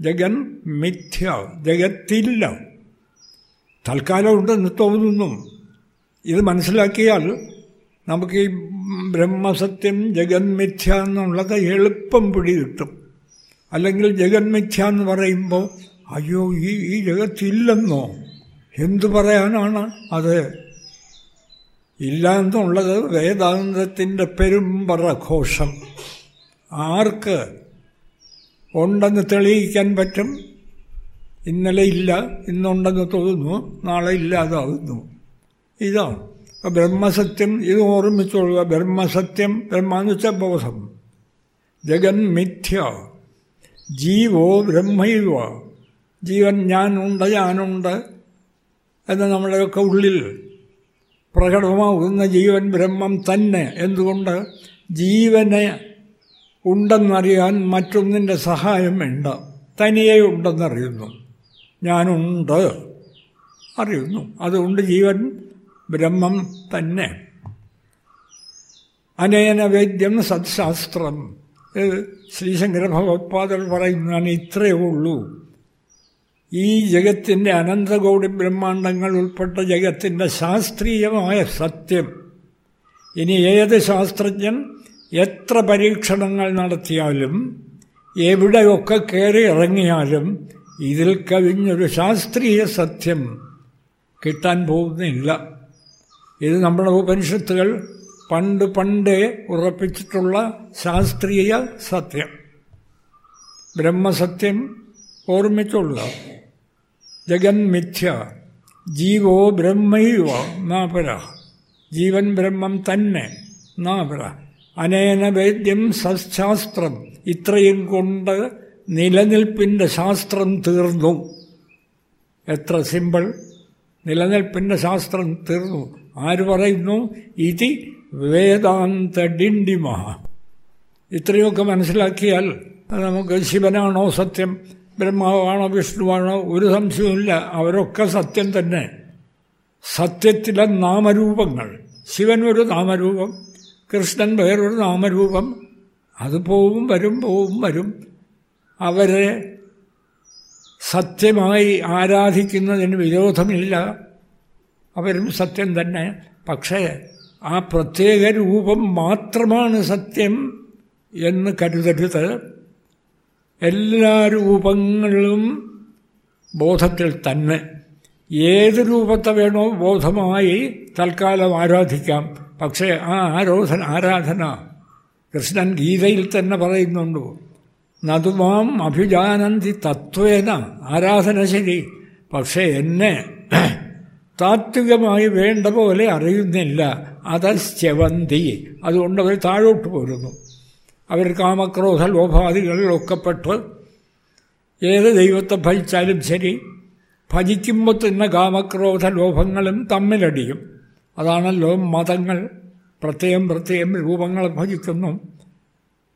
ജഗൻ മിഥ്യ ജഗത്തില്ല. തൽക്കാലം ഉണ്ടെന്ന് തോന്നുന്നു. ഇത് മനസ്സിലാക്കിയാൽ നമുക്ക് ഈ ബ്രഹ്മസത്യം ജഗന്മിഥ്യ എന്നുള്ളത് എളുപ്പം പിടി കിട്ടും അല്ലെങ്കിൽ ജഗന്മിഥ്യ എന്ന് പറയുമ്പോൾ അയ്യോ ഈ ഈ ജഗത്തില്ലെന്നോ? എന്തു പറയാനാണ് അത്? ഇല്ല എന്നുള്ളത് വേദാന്തത്തിന്റെ പെരുമ്പറ ഘോഷം. ആർക്ക് ഉണ്ടെന്ന് തെളിയിക്കാൻ പറ്റും? ഇന്നലെ ഇല്ല ഇന്നുണ്ടെന്ന് തോന്നുന്നു നാളെ ഇല്ലാതാകുന്നു ഇതാണ്. ബ്രഹ്മസത്യം ഇത് ഓർമ്മിച്ചോളുക. ബ്രഹ്മസത്യം ബ്രഹ്മാന്ന് ബോധം. ജഗൻ മിഥ്യ. ജീവോ ബ്രഹ്മൈവ. ജീവൻ ഞാനുണ്ട് ഞാനുണ്ട് എന്ന് നമ്മുടെയൊക്കെ ഉള്ളിൽ പ്രകടമാകുന്ന ജീവൻ ബ്രഹ്മം തന്നെ. എന്തുകൊണ്ട്? ജീവനെ ഉണ്ടെന്നറിയാൻ മറ്റൊന്നിന്റെ സഹായം വേണ്ട. തനിയെ ഉണ്ടെന്നറിയുന്നു. ഞാനുണ്ട് അറിയുന്നു. അതുകൊണ്ട് ജീവൻ ബ്രഹ്മം തന്നെ. അനേന വേദ്യം സത്ശാസ്ത്രം. ശ്രീശങ്കര ഭഗവത്പാദർ പറയുന്നതാണ് ഇത്രയേ ഉള്ളൂ. ഈ ജഗത്തിന്റെ അനന്തകോടി ബ്രഹ്മാണ്ടങ്ങൾ ഉൾപ്പെട്ട ജഗത്തിന്റെ ശാസ്ത്രീയമായ സത്യം. ഇനി ഏത് ശാസ്ത്രജ്ഞൻ എത്ര പരീക്ഷണങ്ങൾ നടത്തിയാലും എവിടെയൊക്കെ കയറി ഇറങ്ങിയാലും ഇതിൽ കവിഞ്ഞൊരു ശാസ്ത്രീയ സത്യം കിട്ടാൻ പോകുന്നില്ല. ഇത് നമ്മുടെ ഉപനിഷത്തുകൾ പണ്ട് പണ്ടേ ഉറപ്പിച്ചിട്ടുള്ള ശാസ്ത്രീയ സത്യം. ബ്രഹ്മസത്യം ഓർമ്മിച്ചുള്ള ജഗന്മിഥ്യ ജീവോ ബ്രഹ്മൈവ നാപര ജീവൻ ബ്രഹ്മം തന്നെ നാപര അനേന വേദ്യം സശാസ്ത്രം ഇത്രയും കൊണ്ട് നിലനിൽപ്പിന്റെ ശാസ്ത്രം തീർന്നു. എത്ര സിമ്പിൾ. നിലനിൽപ്പിന്റെ ശാസ്ത്രം തീർന്നു. ആര് പറയുന്നു? ഇതി വേദാന്ത ഡിണ്ടിമ ഇത്രയൊക്കെ മനസ്സിലാക്കിയാൽ നമുക്ക് ശിവനാണോ സത്യം ബ്രഹ്മാവാണോ വിഷ്ണുവാണോ ഒരു സംശയവുമില്ല. അവരൊക്കെ സത്യം തന്നെ. സത്യത്തിലെ നാമരൂപങ്ങൾ. ശിവൻ ഒരു നാമരൂപം കൃഷ്ണൻ വേറൊരു നാമരൂപം. അത് പോവും വരും പോവും വരും. അവരെ സത്യമായി ആരാധിക്കുന്നതിന് വിരോധമില്ല. അവരും സത്യം തന്നെ. പക്ഷേ ആ പ്രത്യേക രൂപം മാത്രമാണ് സത്യം എന്ന് കരുതരുത്. എല്ലാ രൂപങ്ങളും ബോധത്തിൽ തന്നെ. ഏത് രൂപത്തെ വേണോ ബോധമായി തൽക്കാലം ആരാധിക്കാം. പക്ഷേ ആ ആരോധന ആരാധന കൃഷ്ണൻ ഗീതയിൽ തന്നെ പറയുന്നുണ്ട്. നതുമാം അഭിജാനന്തി തത്വേന ആരാധന ശരി. പക്ഷേ എന്നെ താത്വികമായി വേണ്ട പോലെ അറിയുന്നില്ല. അതശ്ചവന്തി അതുകൊണ്ട് അവർ താഴോട്ട് പോരുന്നു. അവർ കാമക്രോധ ലോഭാദികളിലൊക്കെ പെട്ട് ഏത് ദൈവത്തെ ഭജിച്ചാലും ശരി ഭജിക്കുമ്പോൾ തന്നെ കാമക്രോധ ലോഭങ്ങളും തമ്മിലടിയും. അതാണല്ലോ മതങ്ങൾ പ്രത്യേകം പ്രത്യേകം രൂപങ്ങൾ ഭജിക്കുന്നു.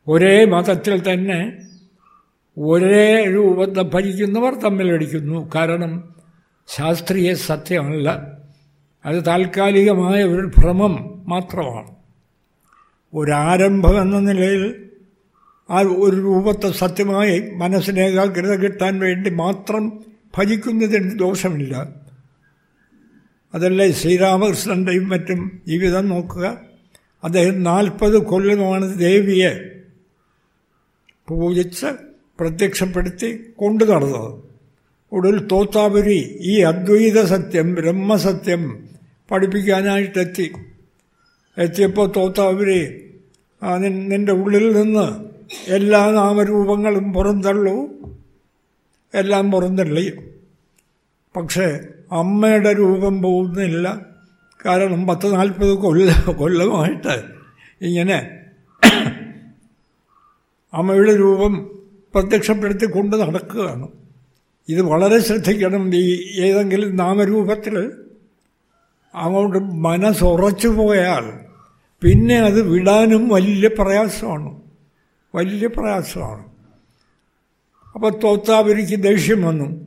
ഒരേ മതത്തിൽ തന്നെ ഒരേ രൂപത്തെ ഭജിക്കുന്നവർ തമ്മിലടിക്കുന്നു. കാരണം ശാസ്ത്രീയ സത്യമല്ല. അത് താൽക്കാലികമായ ഒരു ഭ്രമം മാത്രമാണ്. ഒരാരംഭം എന്ന നിലയിൽ ആ ഒരു രൂപത്തെ സത്യമായി മനസ്സിന് ഏകാഗ്രത കിട്ടാൻ വേണ്ടി മാത്രം ഭജിക്കുന്നതിന് ദോഷമില്ല. അതല്ലേ ശ്രീരാമകൃഷ്ണന്റെയും മറ്റും ജീവിതം നോക്കുക? അദ്ദേഹം നാൽപ്പത് കൊല്ലമാണ് ദേവിയെ പൂജിച്ച് പ്രത്യക്ഷപ്പെടുത്തി കൊണ്ടു നടന്നത്. ഒടുവിൽ തോത്താപുരി ഈ അദ്വൈത സത്യം ബ്രഹ്മസത്യം പഠിപ്പിക്കാനായിട്ടെത്തി. എത്തിയപ്പോൾ തോത്താപുരി നിന്റെ ഉള്ളിൽ നിന്ന് എല്ലാ നാമരൂപങ്ങളും പുറന്തള്ളു. എല്ലാം പുറന്തള്ളി പക്ഷേ അമ്മയുടെ രൂപം പോകുന്നില്ല. കാരണം പത്ത് നാൽപ്പത് കൊല്ല കൊല്ലമായിട്ട് ഇങ്ങനെ അമ്മയുടെ രൂപം പ്രത്യക്ഷപ്പെടുത്തി കൊണ്ട് നടക്കുകയാണ്. ഇത് വളരെ ശ്രദ്ധിക്കണം. ഈ ഏതെങ്കിലും നാമരൂപത്തിൽ അങ്ങോട്ട് മനസ്സുറച്ചു പോയാൽ പിന്നെ അത് വിടാനും വലിയ പ്രയാസമാണ്. വലിയ പ്രയാസമാണ്. അപ്പോൾ തോത്താപുരിക്ക് ദേഷ്യം വന്നു.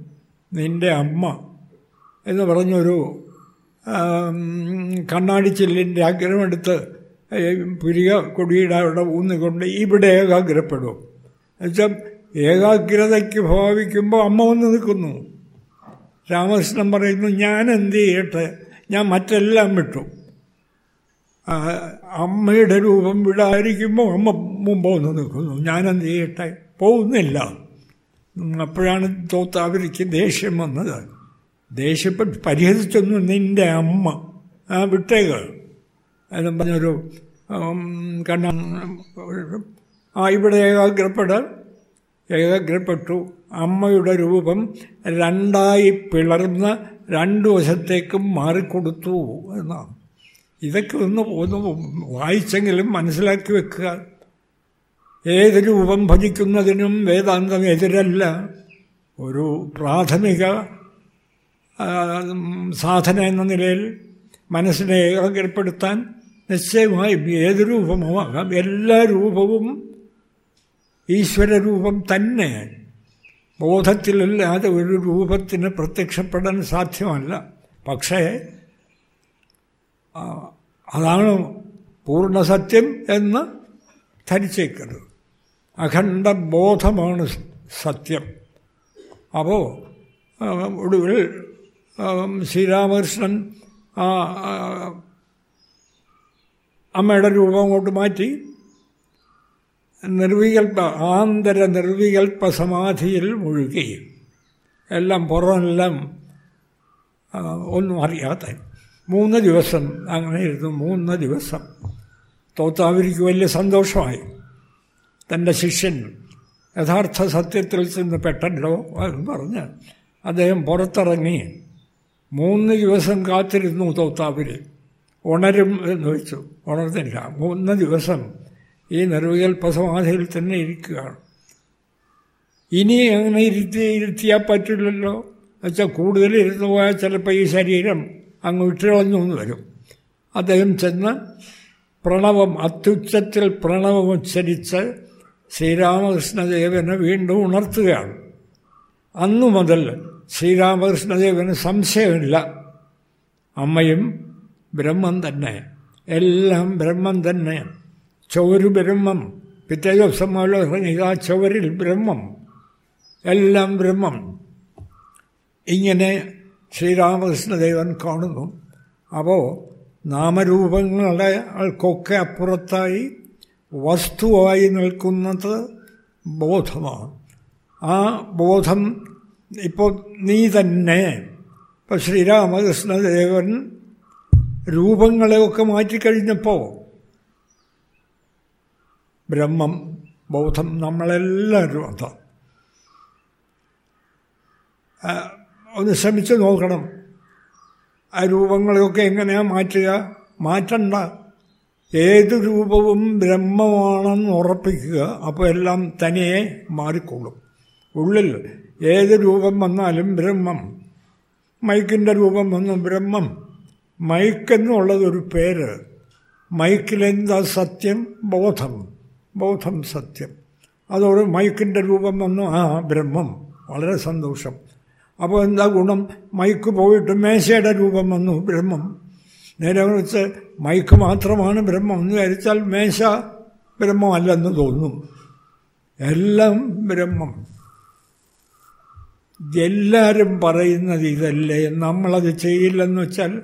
നിന്റെ അമ്മ എന്ന് പറഞ്ഞൊരു കണ്ണാടി ചില്ലിന്റെ ആഗ്രഹമെടുത്ത് പുരിക കൊടിയുടെ അവിടെ ഊന്നിക്കൊണ്ട് ഇവിടെ ഏകാഗ്രപ്പെടും എന്നുവെച്ചാൽ ഏകാഗ്രതയ്ക്ക് ഭാവിക്കുമ്പോൾ അമ്മ വന്ന് നിൽക്കുന്നു. രാമകൃഷ്ണൻ പറയുന്നു ഞാൻ എന്ത് ചെയ്യട്ടെ? ഞാൻ മറ്റെല്ലാം വിട്ടു. അമ്മയുടെ രൂപം വിടാതിരിക്കുമ്പോൾ അമ്മ മുമ്പ് വന്ന് നിൽക്കുന്നു. ഞാൻ എന്ത് ചെയ്യട്ടെ? പോകുന്നില്ല. അപ്പോഴാണ് തോത്താവരിക്ക് ദേഷ്യം വന്നത്. ദേഷ്യപ്പെട്ട് പരിഹരിച്ചൊന്നും നിന്റെ അമ്മ ആ വിട്ടേക്ക്. എന്നും പറഞ്ഞൊരു കണ്ണ ആ ഇവിടെ ഏകാഗ്രപ്പെടാൻ ഏകാഗ്രപ്പെട്ടു അമ്മയുടെ രൂപം രണ്ടായി പിളർന്ന് രണ്ടു വശത്തേക്കും മാറിക്കൊടുത്തു എന്നാണ്. ഇതൊക്കെ ഒന്ന് ഒന്ന് വായിച്ചെങ്കിലും മനസ്സിലാക്കി വെക്കുക. ഏത് രൂപം ഭജിക്കുന്നതിനും വേദാന്തം എതിരല്ല. ഒരു പ്രാഥമിക സാധന എന്ന നിലയിൽ മനസ്സിനെ ഏകാഗ്രപ്പെടുത്താൻ നിശ്ചയമായും ഏത് രൂപമോ ആകാം എല്ലാ രൂപവും ഈശ്വരരൂപം തന്നെ ബോധത്തിലല്ലാതെ ഒരു രൂപത്തിന് പ്രത്യക്ഷപ്പെടാൻ സാധ്യമല്ല. പക്ഷേ അതാണ് പൂർണസത്യം എന്ന് ധരിച്ചേക്കരുത്. അഖണ്ഡ ബോധമാണ് സത്യം അപ്പോൾ ഒടുവിൽ ശ്രീരാമകൃഷ്ണൻ അമ്മയുടെ രൂപം അങ്ങോട്ട് മാറ്റി നിർവികൽപ്പ ആന്തര നിർവികൽപ്പ സമാധിയിൽ മുഴുകി എല്ലാം പുറമെല്ലാം ഒന്നും അറിയാത്ത മൂന്ന് ദിവസം അങ്ങനെ ഇരുന്നു മൂന്ന് ദിവസം. തോത്താവരിക്ക് വലിയ സന്തോഷമായി. തന്റെ ശിഷ്യൻ യഥാർത്ഥ സത്യത്തിൽ ചെന്ന് പെട്ടല്ലോ എന്ന് പറഞ്ഞ് അദ്ദേഹം പുറത്തിറങ്ങി. മൂന്ന് ദിവസം കാത്തിരുന്നു തോത്താവിൽ ഉണരും എന്ന് വെച്ചു. ഉണർന്നില്ല. മൂന്ന് ദിവസം ഈ നിർവികൽപ്പ സമാധിയിൽ തന്നെ ഇരിക്കുകയാണ്. ഇനി അങ്ങനെ ഇരുത്തി ഇരുത്തിയാൽ പറ്റില്ലല്ലോ. എന്നുവെച്ചാൽ കൂടുതൽ ഇരുന്ന് പോയാൽ ചിലപ്പോൾ ഈ ശരീരം അങ്ങ് വിട്ടുകളഞ്ഞു എന്ന് വരും. അദ്ദേഹം ചെന്ന് പ്രണവം അത്യുച്ചത്തിൽ പ്രണവം ഉച്ചരിച്ച് ശ്രീരാമകൃഷ്ണദേവനെ വീണ്ടും ഉണർത്തുകയാണ്. അന്നു മുതൽ ശ്രീരാമകൃഷ്ണദേവന് സംശയമില്ല. അമ്മയും ബ്രഹ്മം തന്നെ. എല്ലാം ബ്രഹ്മം തന്നെ. ചുവര് ബ്രഹ്മം. പിറ്റേ ദിവസം മുതൽ ആ ചുവരിൽ ബ്രഹ്മം. എല്ലാം ബ്രഹ്മം. ഇങ്ങനെ ശ്രീരാമകൃഷ്ണദേവൻ കാണുന്നു. അപ്പോൾ നാമരൂപങ്ങളുടെ ആൾക്കൊക്കെ അപ്പുറത്തായി വസ്തുവായി നിൽക്കുന്നത് ബോധമാണ്. ആ ബോധം ഇപ്പോൾ നീ തന്നെ ഇപ്പോൾ ശ്രീരാമകൃഷ്ണദേവൻ രൂപങ്ങളെയൊക്കെ മാറ്റിക്കഴിഞ്ഞപ്പോൾ ബ്രഹ്മം ബോധം നമ്മളെല്ലാവരും അതാ. ഒന്ന് ശ്രമിച്ചു നോക്കണം. ആ രൂപങ്ങളെയൊക്കെ എങ്ങനെയാണ് മാറ്റുക? മാറ്റണ്ട. ഏത് രൂപവും ബ്രഹ്മമാണെന്ന് ഉറപ്പിക്കുക. അപ്പോൾ എല്ലാം തനിയെ മാറിക്കൊള്ളും ഉള്ളിൽ ഏത് രൂപം വന്നാലും ബ്രഹ്മം. മൈക്കിന്റെ രൂപം വന്ന ബ്രഹ്മം. മൈക്കെന്നുള്ളതൊരു പേര്. മൈക്കിലെന്താ സത്യം? ബോധം. ബോധം സത്യം. അതോട് മൈക്കിന്റെ രൂപം വന്നു. ആ ബ്രഹ്മം. വളരെ സന്തോഷം. അപ്പോൾ എന്താ ഗുണം? മൈക്ക് പോയിട്ട് മേശയുടെ രൂപം വന്നു ബ്രഹ്മം. നേരെ കുറിച്ച് മൈക്ക് മാത്രമാണ് ബ്രഹ്മം. എന്ന് വിചാരിച്ചാൽ മേശ ബ്രഹ്മമല്ലെന്ന് തോന്നും. എല്ലാം ബ്രഹ്മം. എല്ലാവരും പറയുന്നത് ഇതല്ലേ? നമ്മളത് ചെയ്യില്ലെന്ന് വെച്ചാൽ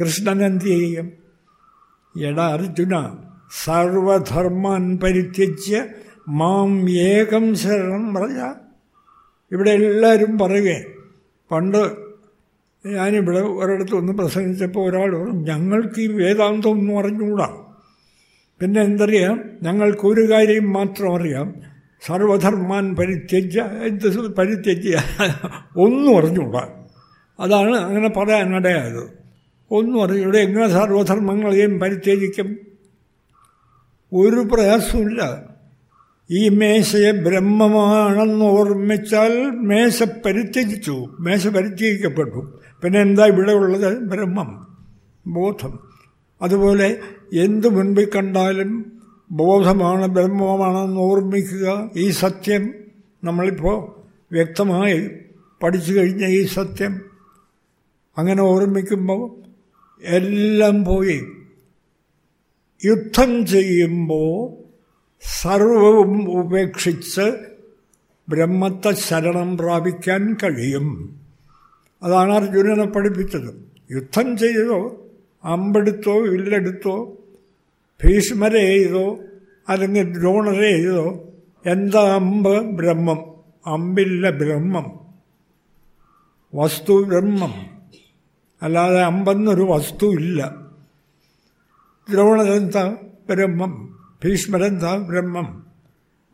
കൃഷ്ണൻ എന്ത് ചെയ്യും? എടാ അർജുന സർവധർമാൻ പരിത്യജ്യ മാം ഏകം ശരണം പറഞ്ഞ. ഇവിടെ എല്ലാവരും പറയുകയെ പണ്ട് ഞാനിവിടെ ഒരിടത്ത് ഒന്ന് പ്രസംഗിച്ചപ്പോൾ ഒരാൾ പറഞ്ഞു ഞങ്ങൾക്ക് ഈ വേദാന്തം ഒന്നും അറിഞ്ഞുകൂടാ പിന്നെ എന്തറിയാം? ഞങ്ങൾക്കൊരു കാര്യം മാത്രം അറിയാം. സർവധർമാൻ പരിത്യജ്യ എന്ത് പരിത്യജ്യ? ഒന്നും അറിഞ്ഞുകൂടാ അതാണ് അങ്ങനെ പറയാനിടയായത് ഒന്നും അറിഞ്ഞൂടെ. എങ്ങനെ സർവധർമ്മങ്ങളെയും പരിത്യജിക്കും? ഒരു പ്രയാസമില്ല ഈ മേശയെ ബ്രഹ്മമാണെന്ന് ഓർമ്മിച്ചാൽ മേശ പരിത്യജിച്ചു. മേശ പരിത്യജിക്കപ്പെട്ടു. പിന്നെ എന്താ ഇവിടെ ഉള്ളത്? ബ്രഹ്മം ബോധം. അതുപോലെ എന്ത് മുൻപിൽ കണ്ടാലും ബോധമാണ് ബ്രഹ്മമാണെന്ന് ഓർമ്മിക്കുക. ഈ സത്യം നമ്മളിപ്പോൾ വ്യക്തമായി പഠിച്ചു കഴിഞ്ഞ ഈ സത്യം. അങ്ങനെ ഓർമ്മിക്കുമ്പോൾ എല്ലാം പോയി. യുദ്ധം ചെയ്യുമ്പോൾ സർവവും ഉപേക്ഷിച്ച് ബ്രഹ്മത്തെ ശരണം പ്രാപിക്കാൻ കഴിയും. അതാണ് അർജുനനെ പഠിപ്പിച്ചത്. യുദ്ധം ചെയ്തോ അമ്പെടുത്തോ വില്ലെടുത്തോ ഭീഷ്മരെ ചെയ്തോ അല്ലെങ്കിൽ ദ്രോണരെ ചെയ്തോ എന്താ അമ്പ്? ബ്രഹ്മം. അമ്പില്ല ബ്രഹ്മം. വസ്തു ബ്രഹ്മം. അല്ലാതെ അമ്പെന്നൊരു വസ്തു ഇല്ല. ദ്രോണരെന്താ ബ്രഹ്മം ഭീഷ്മരെന്താ ബ്രഹ്മം.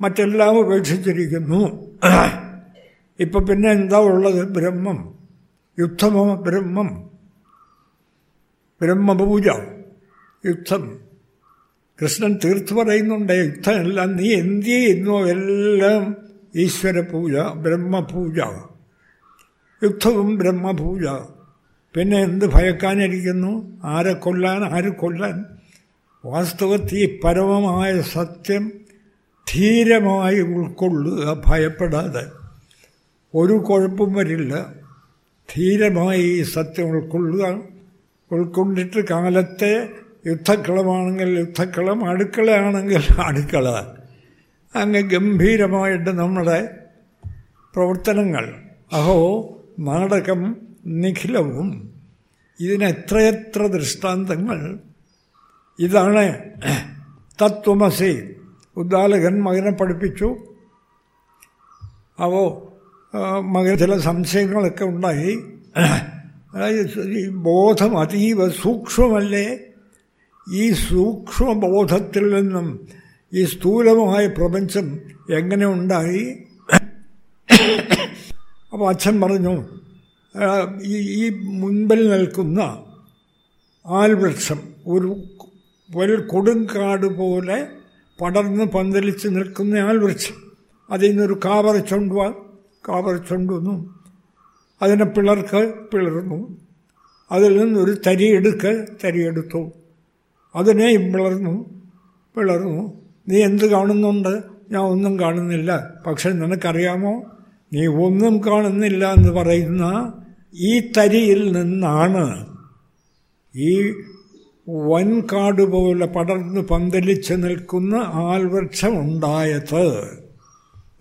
മറ്റെല്ലാം ഉപേക്ഷിച്ചിരിക്കുന്നു. ഇപ്പം പിന്നെ എന്താ ഉള്ളത്? ബ്രഹ്മം. യുദ്ധമോ? ബ്രഹ്മം. ബ്രഹ്മപൂജ. യുദ്ധം. കൃഷ്ണൻ തീർത്തു പറയുന്നുണ്ട് യുദ്ധമല്ല നീ എന്ത് ചെയ്യുന്നു എല്ലാം ഈശ്വര പൂജ ബ്രഹ്മപൂജ. യുദ്ധവും ബ്രഹ്മപൂജ. പിന്നെ എന്ത് ഭയക്കാനിരിക്കുന്നു? ആരെ കൊല്ലാൻ? ആര് കൊല്ലാൻ? വാസ്തവത്തിൽ ഈ പരമമായ സത്യം ധീരമായി ഉൾക്കൊള്ളുക ഭയപ്പെടാതെ. ഒരു കുഴപ്പം വരില്ല. ധീരമായി ഈ സത്യം ഉൾക്കൊള്ളുക ഉൾക്കൊണ്ടിട്ട് കാലത്തെ യുദ്ധക്കളമാണെങ്കിൽ യുദ്ധക്കളം അടുക്കളയാണെങ്കിൽ അടുക്കള. അങ്ങ് ഗംഭീരമായിട്ട് നമ്മുടെ പ്രവർത്തനങ്ങൾ അഹോ നാടകം നിഖിലവും. ഇതിനെത്രയെത്ര ദൃഷ്ടാന്തങ്ങൾ ഇതാണ് തത്വമസി. ഉദ്ദാലകൻ മകനെ പഠിപ്പിച്ചു. അവോ മകന് ചില സംശയങ്ങളൊക്കെ ഉണ്ടായി. ഈ ബോധം അതീവ സൂക്ഷ്മമല്ലേ? ഈ സൂക്ഷ്മബോധത്തിൽ നിന്നും ഈ സ്ഥൂലമായ പ്രപഞ്ചം എങ്ങനെ ഉണ്ടായി? അപ്പോൾ അച്ഛൻ പറഞ്ഞു ഈ മുൻപിൽ നിൽക്കുന്ന ആൽവൃക്ഷം ഒരു ഒരു കൊടുങ്കാട് പോലെ പടർന്ന് പന്തലിച്ച് നിൽക്കുന്ന ആൽവൃക്ഷം അതിൽ നിന്നൊരു കാവറച്ചുണ്ട് കാവറച്ചുണ്ടെന്നും അതിനെ പിളർക്ക് പിളർന്നു. അതിൽ നിന്നൊരു തരിയെടുക്ക് തരിയെടുത്തു അതിനെയും പിളർന്നു. പിളർന്നു. നീ എന്ത് കാണുന്നുണ്ട്? ഞാൻ ഒന്നും കാണുന്നില്ല. പക്ഷെ നിനക്കറിയാമോ? നീ ഒന്നും കാണുന്നില്ല എന്ന് പറയുന്ന ഈ തരിയിൽ നിന്നാണ് ഈ വൻകാട് പോലെ പടർന്ന് പന്തലിച്ച് നിൽക്കുന്ന ആൽവൃക്ഷം ഉണ്ടായത്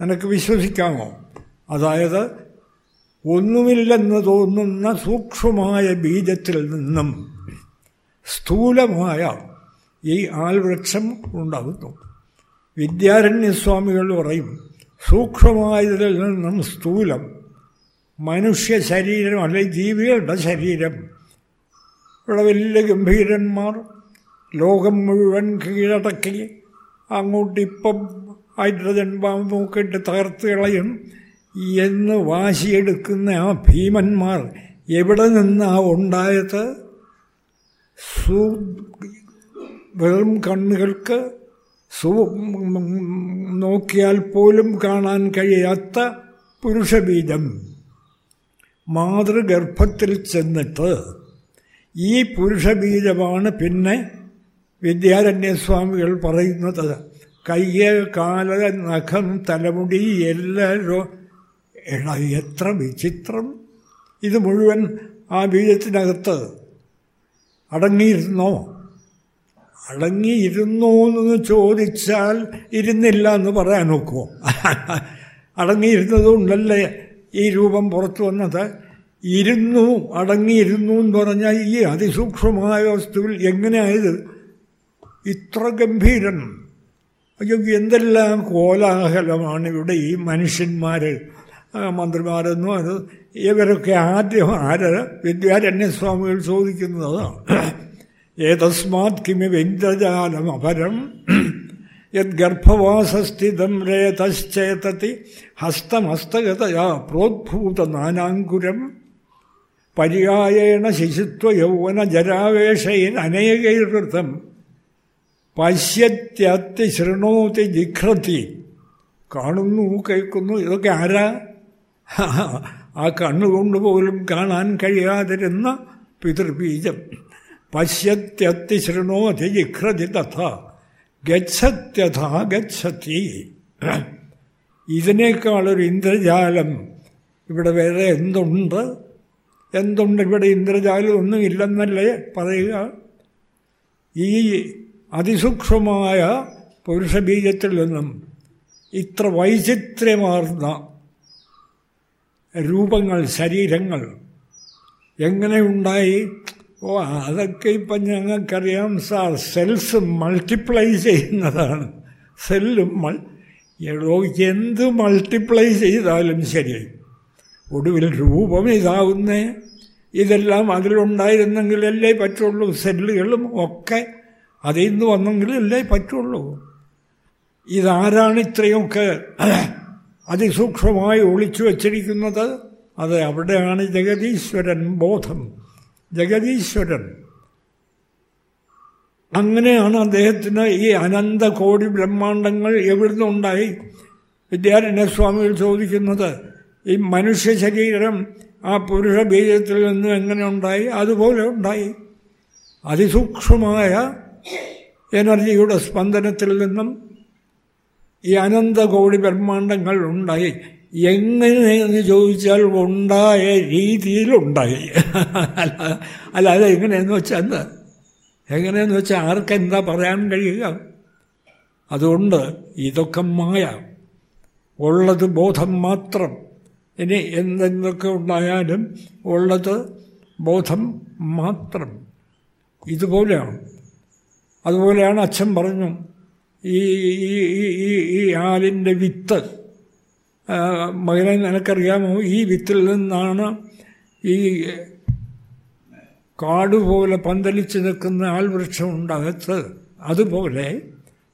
നിനക്ക് വിശ്വസിക്കാമോ? അതായത് ഒന്നുമില്ലെന്ന് തോന്നുന്ന സൂക്ഷ്മമായ ബീജത്തിൽ നിന്നും സ്ഥൂലമായ ഈ ആൽവൃക്ഷം ഉണ്ടാകുന്നു. വിദ്യാരണ്യസ്വാമികൾ പറയും സൂക്ഷ്മമായതിൽ നിന്നും സ്ഥൂലം മനുഷ്യ ശരീരം അല്ലെങ്കിൽ ജീവികളുടെ ശരീരം ഇവിടെ വലിയ ഗംഭീരന്മാർ. ലോകം മുഴുവൻ കീഴടക്കി അങ്ങോട്ടിപ്പം ഹൈഡ്രജൻ ബോംബ് ഇട്ട് തകർത്ത് കളയും. എന്ന് വാശിയെടുക്കുന്ന ആ ഭീമന്മാർ എവിടെ നിന്നാ ഉണ്ടായത്? സൂ വെറും കണ്ണുകൾക്ക് സൂ നോക്കിയാൽ പോലും കാണാൻ കഴിയാത്ത പുരുഷബീജം. മാതൃഗർഭത്തിൽ ചെന്നിട്ട് ഈ പുരുഷബീജമാണ് പിന്നെ വിദ്യാരണ്യസ്വാമികൾ പറയുന്നത് കയ്യ് കാല നഖം തലമുടി എല്ലാവരും എടാ എത്ര വിചിത്രം. ഇത് മുഴുവൻ ആ ബീജത്തിനകത്ത് അടങ്ങിയിരുന്നോ? അടങ്ങിയിരുന്നോ എന്ന് ചോദിച്ചാൽ ഇരുന്നില്ല എന്ന് പറയാൻ നോക്കുമോ അടങ്ങിയിരുന്നതുകൊണ്ടല്ലേ ഈ രൂപം പുറത്തു വന്നത്? ഇരുന്നു അടങ്ങിയിരുന്നു എന്ന് പറഞ്ഞാൽ ഈ അതിസൂക്ഷ്മമായ വസ്തുവിൽ എങ്ങനെയായത്? ഇത്ര ഗംഭീരൻ അയ്യോ എന്തെല്ലാം കോലാഹലമാണ് ഇവിടെ ഈ മനുഷ്യന്മാർ മന്ത്രിമാരെന്നും അത് ഇവരൊക്കെ ആദ്യം ആര്? വിദ്യാരണ്യസ്വാമികൾ ചോദിക്കുന്നത് ഏതസ്മാത് കിമി വ്യഞ്ജജാലം അപരം യദ്ഗർഭവാസസ്ഥിതം രേതശ്ചേതത്തി ഹസ്തമസ്തഗതയാ പ്രോദ്ഭൂത നാനാങ്കുരം. പര്യായേണ ശിശുത്വ യൗവന ജരാവേശയിൻ അനേകൈർവൃത്തം പശ്യത്യത്തി ശൃണോതി ജിഘ്രതി. കാണുന്നു കേൾക്കുന്നു ഇതൊക്കെ ആരാ? ആ കണ്ണുകൊണ്ട് പോലും കാണാൻ കഴിയാതിരുന്ന പിതൃബീജം. പശ്യത്യത്തി ശൃണോതി ജിഘ്രതി തഥ. ഗച്ഛത്യഥ ഗച്ഛത്തി ഇതിനേക്കാളൊരു ഇന്ദ്രജാലം ഇവിടെ വേറെ എന്തുണ്ട്? എന്തുണ്ട് ഇവിടെ ഇന്ദ്രജാലം ഒന്നുമില്ലെന്നല്ലേ പറയുക? ഈ അതിസൂക്ഷ്മമായ പുരുഷബീജത്തിൽ നിന്നും ഇത്ര വൈചിത്ര്യമാർന്ന രൂപങ്ങൾ ശരീരങ്ങൾ എങ്ങനെയുണ്ടായി ഓ അതൊക്കെ ഇപ്പം ഞങ്ങൾക്കറിയാം സാർ. സെൽസ് മൾട്ടിപ്ലൈ ചെയ്യുന്നതാണ്. സെല്ലും മൾ എന്ത് മൾട്ടിപ്ലൈ ചെയ്താലും ശരി. ഒടുവിൽ രൂപം ഇതാവുന്നേ ഇതെല്ലാം അതിലുണ്ടായിരുന്നെങ്കിലല്ലേ പറ്റുള്ളൂ. സെല്ലുകളും ഒക്കെ അതിൽ നിന്ന് വന്നെങ്കിലല്ലേ പറ്റുള്ളൂ. ഇതാരാണ് ഇത്രയൊക്കെ അതിസൂക്ഷ്മമായി ഒളിച്ചു വച്ചിരിക്കുന്നത്? അത് അവിടെയാണ് ജഗതീശ്വരൻ ബോധം. ജഗതീശ്വരൻ അങ്ങനെയാണ് അദ്ദേഹത്തിന് ഈ അനന്ത കോടി ബ്രഹ്മാണ്ടങ്ങൾ എവിടുന്നുണ്ടായി? വിദ്യാരണ്യസ്വാമികൾ ചോദിക്കുന്നത്. ഈ മനുഷ്യ ശരീരം ആ പുരുഷ ബീജത്തിൽ നിന്ന് എങ്ങനെ ഉണ്ടായി? അതുപോലെ ഉണ്ടായി. അതിസൂക്ഷ്മമായ എനർജിയുടെ സ്പന്ദനത്തിൽ നിന്നും ഈ അനന്തകോടി ബ്രഹ്മാണ്ടങ്ങൾ ഉണ്ടായി. എങ്ങനെയെന്ന് ചോദിച്ചാൽ ഉണ്ടായ രീതിയിലുണ്ടായി. അല്ല അല്ലാതെ എങ്ങനെയെന്ന് വെച്ചാൽ എന്താ? എങ്ങനെയെന്ന് വെച്ചാൽ ആർക്കെന്താ പറയാൻ കഴിയുക? അതുകൊണ്ട് ഇതൊക്കെ മായ. ഉള്ളത് ബോധം മാത്രം. ഇനി എന്തെന്തൊക്കെ ഉണ്ടായാലും ഉള്ളത് ബോധം മാത്രം. ഇതുപോലെയാണ്. അതുപോലെയാണ് അച്ഛൻ പറഞ്ഞു ഈ ഈ ഈ ഈ ആലിന്റെ വിത്ത് മകനെ നിനക്കറിയാമോ? ഈ വിത്തിൽ നിന്നാണ് ഈ കാടുപോലെ പന്തലിച്ച് നിൽക്കുന്ന ആൽവൃക്ഷം ഉണ്ടാകത്ത്. അതുപോലെ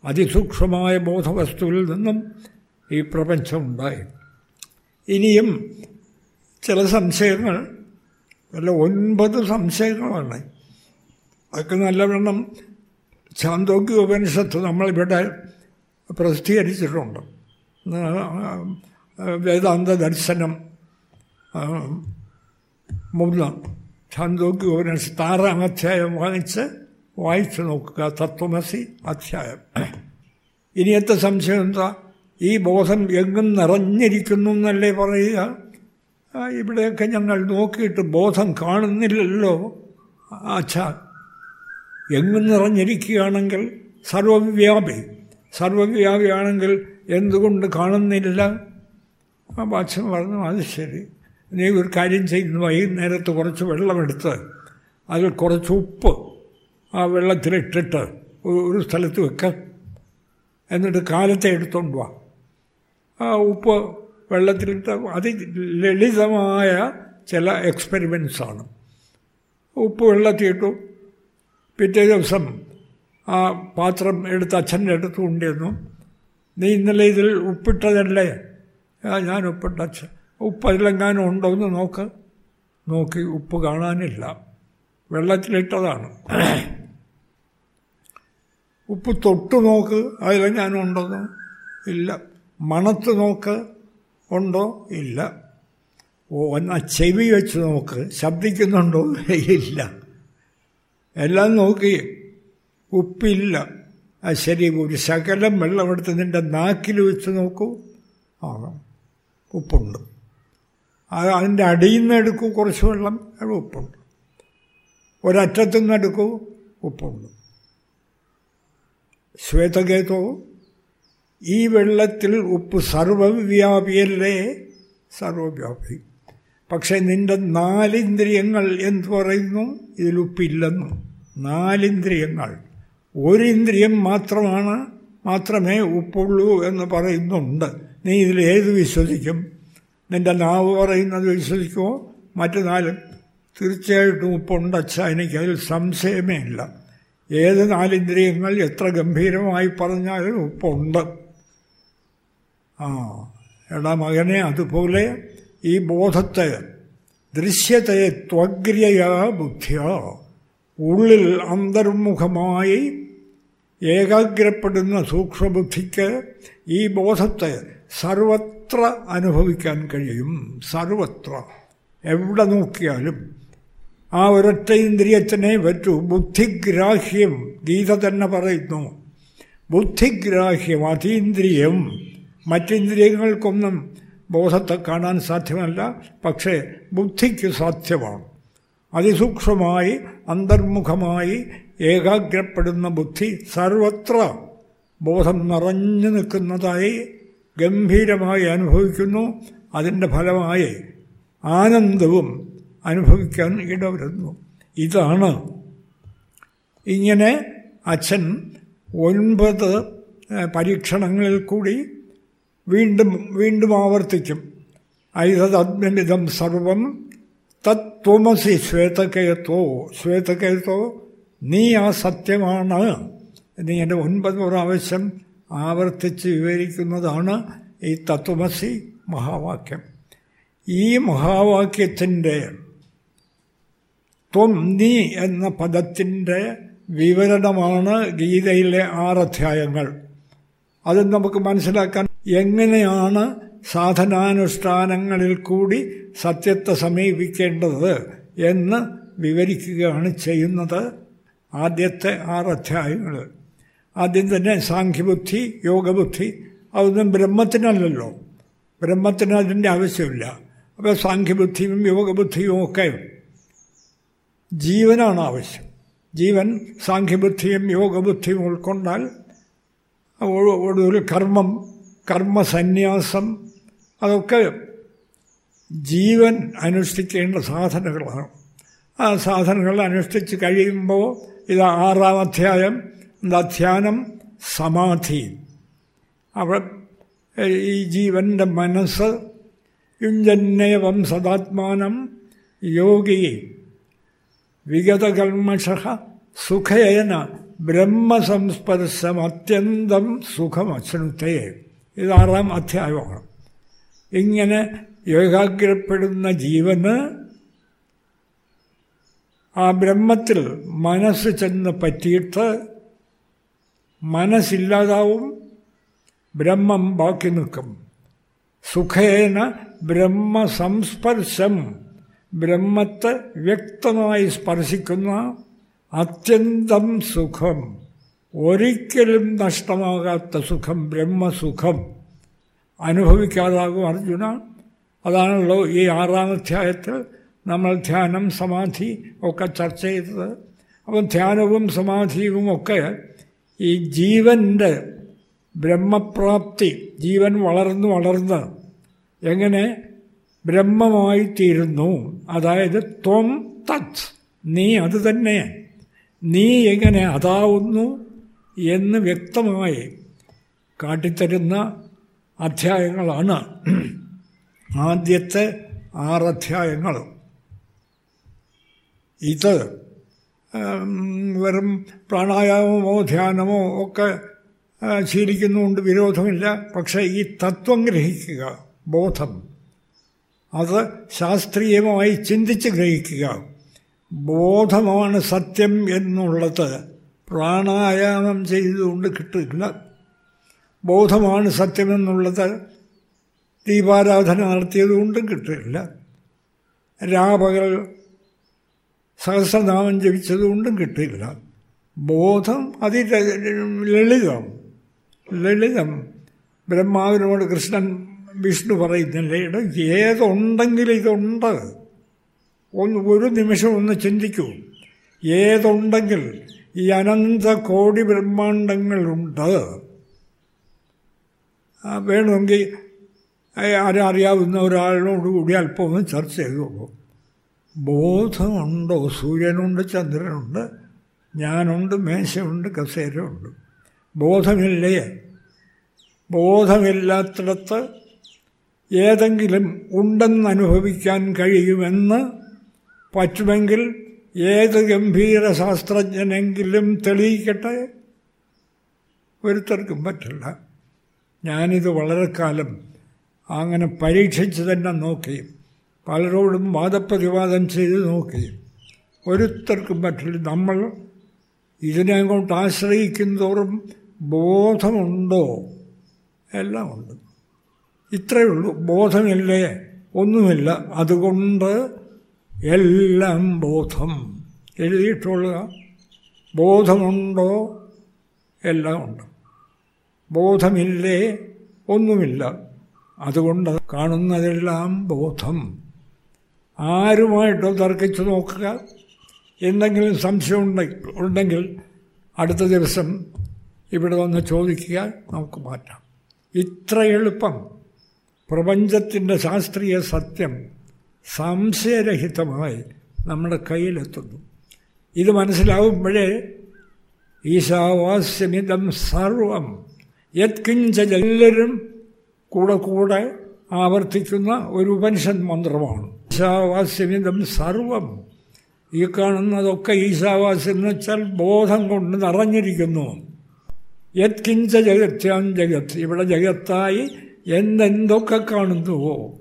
അതിസൂക്ഷ്മമായ ബോധവസ്തുവിൽ നിന്നും ഈ പ്രപഞ്ചം ഉണ്ടായി. ഇനിയും ചില സംശയങ്ങൾ നല്ല ഒൻപത് സംശയങ്ങളാണ്. അതൊക്കെ നല്ലവണ്ണം ചാന്തോക്യ ഉപനിഷത്ത് നമ്മളിവിടെ പ്രസിദ്ധീകരിച്ചിട്ടുണ്ട്. വേദാന്ത ദർശനം മൂന്ന് ചാന്തോക്യ ഉപനിഷത്ത് ആറാം അധ്യായം വാങ്ങിച്ച് വായിച്ചു നോക്കുക. തത്വമസി അധ്യായം. ഇനിയത്തെ സംശയം എന്താ? ഈ ബോധം എങ്ങും നിറഞ്ഞിരിക്കുന്നു എന്നല്ലേ പറയുക? ഇവിടെയൊക്കെ ഞങ്ങൾ നോക്കിയിട്ട് ബോധം കാണുന്നില്ലല്ലോ. അച്ഛാ എങ്ങും നിറഞ്ഞിരിക്കുകയാണെങ്കിൽ സർവവ്യാപി സർവവ്യാപിയാണെങ്കിൽ എന്തുകൊണ്ട് കാണുന്നില്ല? ആ അച്ഛൻ പറഞ്ഞു അത് ശരി. നീ ഒരു കാര്യം ചെയ്യുന്നു വൈകുന്നേരത്ത് കുറച്ച് വെള്ളമെടുത്ത് അതിൽ കുറച്ച് ഉപ്പ് ആ വെള്ളത്തിലിട്ടിട്ട് ഒരു സ്ഥലത്ത് വെക്കുക എന്നിട്ട് കാലത്തെ എടുത്തോണ്ട് വാ. ആ ഉപ്പ് വെള്ളത്തിലിട്ട് അതി ലളിതമായ ചില എക്സ്പെരിമെൻസാണ് ഉപ്പ് വെള്ളത്തിയിട്ടു പിറ്റേ ദിവസം ആ പാത്രം എടുത്ത് അച്ഛന്റെ അടുത്ത് കൊണ്ടിരുന്നു നീ ഇന്നലെ ഇതിൽ ഉപ്പിട്ടതല്ലേ? ഞാൻ ഉപ്പിട്ട അച്ഛൻ ഉപ്പ് അതിലെങ്ങാനും ഉണ്ടോ എന്ന് നോക്ക്. നോക്കി ഉപ്പ് കാണാനില്ല. വെള്ളത്തിലിട്ടതാണ് ഉപ്പ് തൊട്ട് നോക്ക് അതിലെങ്ങാനും ഉണ്ടോന്ന് ഇല്ല. മണത്ത് നോക്ക് ഉണ്ടോ? ഇല്ല. ഓ എന്നാ ചെവി വെച്ച് നോക്ക്. ശബ്ദിക്കുന്നുണ്ടോ? ഇല്ല. എല്ലാം നോക്കി. ഉപ്പില്ല. ആ ശരി ഒരു ശകലം വെള്ളമെടുത്ത് നിന്റെ നാക്കിൽ വെച്ച് നോക്കൂ. ആ ഉപ്പുണ്ട്. അത് അതിന്റെ അടിയിൽ നിന്ന് എടുക്കൂ കുറച്ച് വെള്ളം. അത് ഉപ്പുണ്ട്. ഒരറ്റത്തു നിന്ന് എടുക്കൂ ഉപ്പുണ്ട്. ശ്വേതകേതോ ഈ വെള്ളത്തിൽ ഉപ്പ് സർവവ്യാപിയല്ലേ സർവവ്യാപി. പക്ഷെ നിന്റെ നാലിന്ദ്രിയങ്ങൾ എന്ന് പറയുന്നു? ഇതിൽ ഉപ്പില്ലെന്ന്. നാലിന്ദ്രിയങ്ങൾ. ഒരിന്ദ്രിയം മാത്രമാണ് മാത്രമേ ഉപ്പുള്ളൂ എന്ന് പറയുന്നുണ്ട്. നീ ഇതിൽ ഏത് വിശ്വസിക്കും? നിന്റെ നാവ് പറയുന്നത് വിശ്വസിക്കുമോ മറ്റു നാലും. തീർച്ചയായിട്ടും ഉപ്പുണ്ട് അച്ഛാ എനിക്ക് അതിൽ സംശയമേ ഇല്ല. ഏത് നാലിന്ദ്രിയങ്ങൾ എത്ര ഗംഭീരമായി പറഞ്ഞാലും ഉപ്പുണ്ട്. ആ എടാ മകനെ അതുപോലെ ഈ ബോധത്തെ ദൃശ്യത്തെ ത്വഗ്രയ ബുദ്ധിയ. ഉള്ളിൽ അന്തർമുഖമായി ഏകാഗ്രപ്പെടുന്ന സൂക്ഷ്മബുദ്ധിക്ക് ഈ ബോധത്തെ സർവത്ര അനുഭവിക്കാൻ കഴിയും. സർവത്ര. എവിടെ നോക്കിയാലും ആ ഒരൊറ്റ ഇന്ദ്രിയത്തിനെ പറ്റൂ ബുദ്ധിഗ്രാഹ്യം ഗീത തന്നെ പറയുന്നു. ബുദ്ധിഗ്രാഹ്യം അതീന്ദ്രിയം. മറ്റിന്ദ്രിയങ്ങൾക്കൊന്നും ബോധത്തെ കാണാൻ സാധ്യമല്ല പക്ഷേ ബുദ്ധിക്ക് സാധ്യമാണ്. അതിസൂക്ഷ്മമായി അന്തർമുഖമായി ഏകാഗ്രപ്പെടുന്ന ബുദ്ധി സർവത്ര ബോധം നിറഞ്ഞു നിൽക്കുന്നതായി ഗംഭീരമായി അനുഭവിക്കുന്നു. അതിന്റെ ഫലമായി ആനന്ദവും അനുഭവിക്കാൻ ഇടവരുന്നു. ഇതാണ് ഇങ്ങനെ അച്ഛൻ ഒൻപത് പരീക്ഷണങ്ങളിൽ കൂടി വീണ്ടും വീണ്ടും ആവർത്തിക്കും. ഐതദ്മിതം സർവം തത്വമസി ശ്വേതകയത്തോ ശ്വേതകയത്തോ നീ ആ സത്യമാണ്. എന്ന് എന്റെ ഒൻപത് പ്രാവശ്യം ആവർത്തിച്ച് വിവരിക്കുന്നതാണ് ഈ തത്വമസി മഹാവാക്യം. ഈ മഹാവാക്യത്തിന്റെ ത്വം നീ എന്ന പദത്തിന്റെ വിവരണമാണ് ഗീതയിലെ ആറധ്യായങ്ങൾ. അത് നമുക്ക് മനസ്സിലാക്കാൻ എങ്ങനെയാണ് സാധനാനുഷ്ഠാനങ്ങളിൽ കൂടി സത്യത്തെ സമീപിക്കേണ്ടത് എന്ന് വിവരിക്കുകയാണ് ചെയ്യുന്നത് ആദ്യത്തെ ആറ് അധ്യായങ്ങൾ. ആദ്യം തന്നെ സാഖ്യബുദ്ധി യോഗബുദ്ധി അതൊന്നും ബ്രഹ്മത്തിനല്ലല്ലോ. ബ്രഹ്മത്തിന് അതിന്റെ ആവശ്യമില്ല. അപ്പോൾ സാഖ്യബുദ്ധിയും യോഗബുദ്ധിയും ഒക്കെ ജീവനാണ് ആവശ്യം. ജീവൻ സാഖ്യബുദ്ധിയും യോഗബുദ്ധിയും ഉൾക്കൊണ്ടാൽ ഒരു കർമ്മം കർമ്മസന്യാസം അതൊക്കെ ജീവൻ അനുഷ്ഠിക്കേണ്ട സാധനങ്ങളാണ് ആ സാധനങ്ങൾ അനുഷ്ഠിച്ച് കഴിയുമ്പോൾ ഇത് ആറാം അധ്യായം എന്താ ധ്യാനം സമാധി. അവിടെ ഈ ജീവന്റെ മനസ്സ് യുഞ്ചന്നേവം സദാത്മാനം യോഗി വിഗതകൽമഷ സുഖേന ബ്രഹ്മസംസ്പർശം അത്യന്തം സുഖമശ്നുത്തേ ഇത് ആറാം അധ്യായമാണ്. ഇങ്ങനെ ഏകാഗ്രപ്പെടുന്ന ജീവന് ആ ബ്രഹ്മത്തിൽ മനസ്സ് ചെന്ന് പറ്റിയിട്ട് മനസ്സില്ലാതാവും ബ്രഹ്മം ബാക്കി നിൽക്കും. സുഖേന ബ്രഹ്മ ബ്രഹ്മസംസ്പർശം ബ്രഹ്മത്തെ വ്യക്തമായി സ്പർശിക്കുന്ന അത്യന്തം സുഖം. ഒരിക്കലും നഷ്ടമാകാത്ത സുഖം ബ്രഹ്മസുഖം അനുഭവിക്കാതാകും അർജുന. അതാണല്ലോ ഈ ആറാം അധ്യായത്തിൽ നമ്മൾ ധ്യാനം സമാധി ഒക്കെ ചർച്ച ചെയ്തത്. അപ്പം ധ്യാനവും സമാധിയും ഒക്കെ ഈ ജീവന്റെ ബ്രഹ്മപ്രാപ്തി ജീവൻ വളർന്ന് വളർന്ന് എങ്ങനെ ബ്രഹ്മമായി തീരുന്നു അതായത് ത്വം തത് നീ അത് തന്നെ. നീ എങ്ങനെ അതാവുന്നു? എന്ന് വ്യക്തമായി കാട്ടിത്തരുന്ന അധ്യായങ്ങളാണ്. ആദ്യത്തെ ആറധ്യായങ്ങൾ ഇത് വെറും പ്രാണായാമമോ ധ്യാനമോ ഒക്കെ ശീലിക്കുന്നുകൊണ്ട് വിരോധമില്ല. പക്ഷേ ഈ തത്വം ഗ്രഹിക്കുക ബോധം അത് ശാസ്ത്രീയമായി ചിന്തിച്ച് ഗ്രഹിക്കുക ബോധമാണ് സത്യം എന്നുള്ളത്. പ്രാണായാമം ചെയ്തുകൊണ്ട് കിട്ടില്ല ബോധമാണ് സത്യമെന്നുള്ളത് ദീപാരാധന നടത്തിയതുകൊണ്ടും കിട്ടില്ല രാപകൽ സഹസ്രനാമം ജപിച്ചതുകൊണ്ടും കിട്ടില്ല ബോധം അതി ലളിതം. ലളിതം. ബ്രഹ്മാവിനോട് കൃഷ്ണൻ വിഷ്ണു പറയുന്നില്ലേ ഇട ഏതുണ്ടെങ്കിലും ഇതുണ്ട്. ഒന്ന് ഒരു നിമിഷം ഒന്ന് ചിന്തിക്കൂ. ഏതുണ്ടെങ്കിൽ ഈ അനന്ത കോടി ബ്രഹ്മാണ്ടങ്ങളുണ്ട്. വേണമെങ്കിൽ ആരറിയാവുന്ന ഒരാളിനോട് കൂടി അല്പം ഒന്ന് ചർച്ച ചെയ്തോളൂ ബോധമുണ്ടോ? സൂര്യനുണ്ട് ചന്ദ്രനുണ്ട് ഞാനുണ്ട് മേശയുണ്ട് കസേരയുണ്ട്. ബോധമില്ലേ? ബോധമില്ലാത്തിടത്ത് ഏതെങ്കിലും ഉണ്ടെന്ന് അനുഭവിക്കാൻ കഴിയുമെന്ന് പറ്റുമെങ്കിൽ ഏത് ഗംഭീര ശാസ്ത്രജ്ഞനെങ്കിലും തെളിയിക്കട്ടെ? ഒരുത്തർക്കും പറ്റില്ല. ഞാനിത് വളരെ കാലം അങ്ങനെ പരീക്ഷിച്ച് തന്നെ നോക്കി പലരോടും വാദപ്രതിവാദം ചെയ്ത് നോക്കി ഒരുത്തർക്കും പറ്റില്ല. നമ്മൾ ഇതിനെ കൊണ്ട് ആശ്രയിക്കും തോറും ബോധമുണ്ടോ? എല്ലാം ഉണ്ട്. ഇത്രയേ ഉള്ളൂ. ബോധമില്ലേ? ഒന്നുമില്ല. അതുകൊണ്ട് എല്ലാം ബോധം. എഴുതിയിട്ടുള്ള ബോധമുണ്ടോ? എല്ലാം ഉണ്ട്. ബോധമില്ലേ? ഒന്നുമില്ല. അതുകൊണ്ട് കാണുന്നതെല്ലാം ബോധം. ആരുമായിട്ടോ തർക്കിച്ചു നോക്കുക. എന്തെങ്കിലും സംശയം ഉണ്ടെ- ഉണ്ടെങ്കിൽ അടുത്ത ദിവസം ഇവിടെ വന്ന് ചോദിക്കുക. നമുക്ക് മാറ്റാം. ഇത്ര എളുപ്പം. പ്രപഞ്ചത്തിന്റെ ശാസ്ത്രീയ സത്യം സംശയരഹിതമായി നമ്മുടെ കയ്യിലെത്തുന്നു. ഇത് മനസ്സിലാവുമ്പോഴേ ഈശാവാസ്യമിതം സർവം യത്കിഞ്ച എല്ലാവരും കൂടെ കൂടെ ആവർത്തിക്കുന്ന ഒരു ഉപനിഷത് മന്ത്രമാണ്. ഈശാവാസ്യമിതം സർവം ഈ കാണുന്നതൊക്കെ ഈശാവാസ്യം എന്ന് വെച്ചാൽ ബോധം കൊണ്ട് നിറഞ്ഞിരിക്കുന്നു. യത്കിഞ്ച ജഗത്യാം ജഗത്ത് ഇവിടെ ജഗത്തായി എന്തെന്തൊക്കെ കാണുന്നുവോ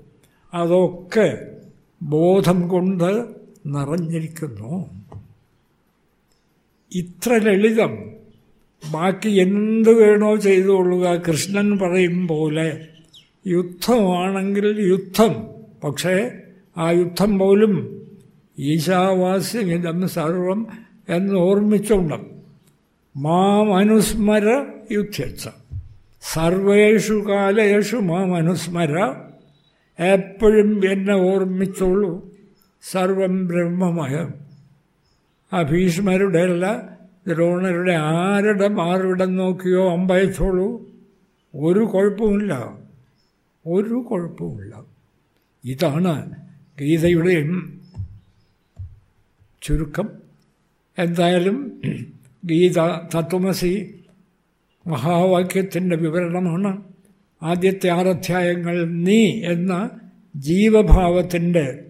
അതൊക്കെ ബോധം കൊണ്ട് നിറഞ്ഞിരിക്കുന്നു. ഇത്ര ലളിതം. ബാക്കി എന്ത് വേണോ ചെയ്തുകൊള്ളുക. കൃഷ്ണൻ പറയും പോലെ യുദ്ധമാണെങ്കിൽ യുദ്ധം. പക്ഷേ ആ യുദ്ധം പോലും ഈശാവാസ്യമിതം സർവം എന്ന് ഓർമ്മിച്ചുകൊണ്ട് മാം അനുസ്മര യുദ്ധ സർവേഷു കാലേഷു മാം അനുസ്മര എപ്പോഴും എന്നെ ഓർമ്മിച്ചോളൂ. സർവം ബ്രഹ്മമയം. ആ ഭീഷ്മരുടെ അല്ല ദ്രോണരുടെ ആരുടെ മാറിവിടം നോക്കിയോ അമ്പയച്ചോളൂ. ഒരു കുഴപ്പമില്ല ഒരു കുഴപ്പമില്ല ഇതാണ് ഗീതയുടെയും ചുരുക്കം. എന്തായാലും ഗീത തത്വമസി മഹാവാക്യത്തിന്റെ വിവരണമാണ്. ആദ്യത്തെ ആറധ്യായങ്ങൾ നീ എന്ന ജീവഭാവത്തിന്റെ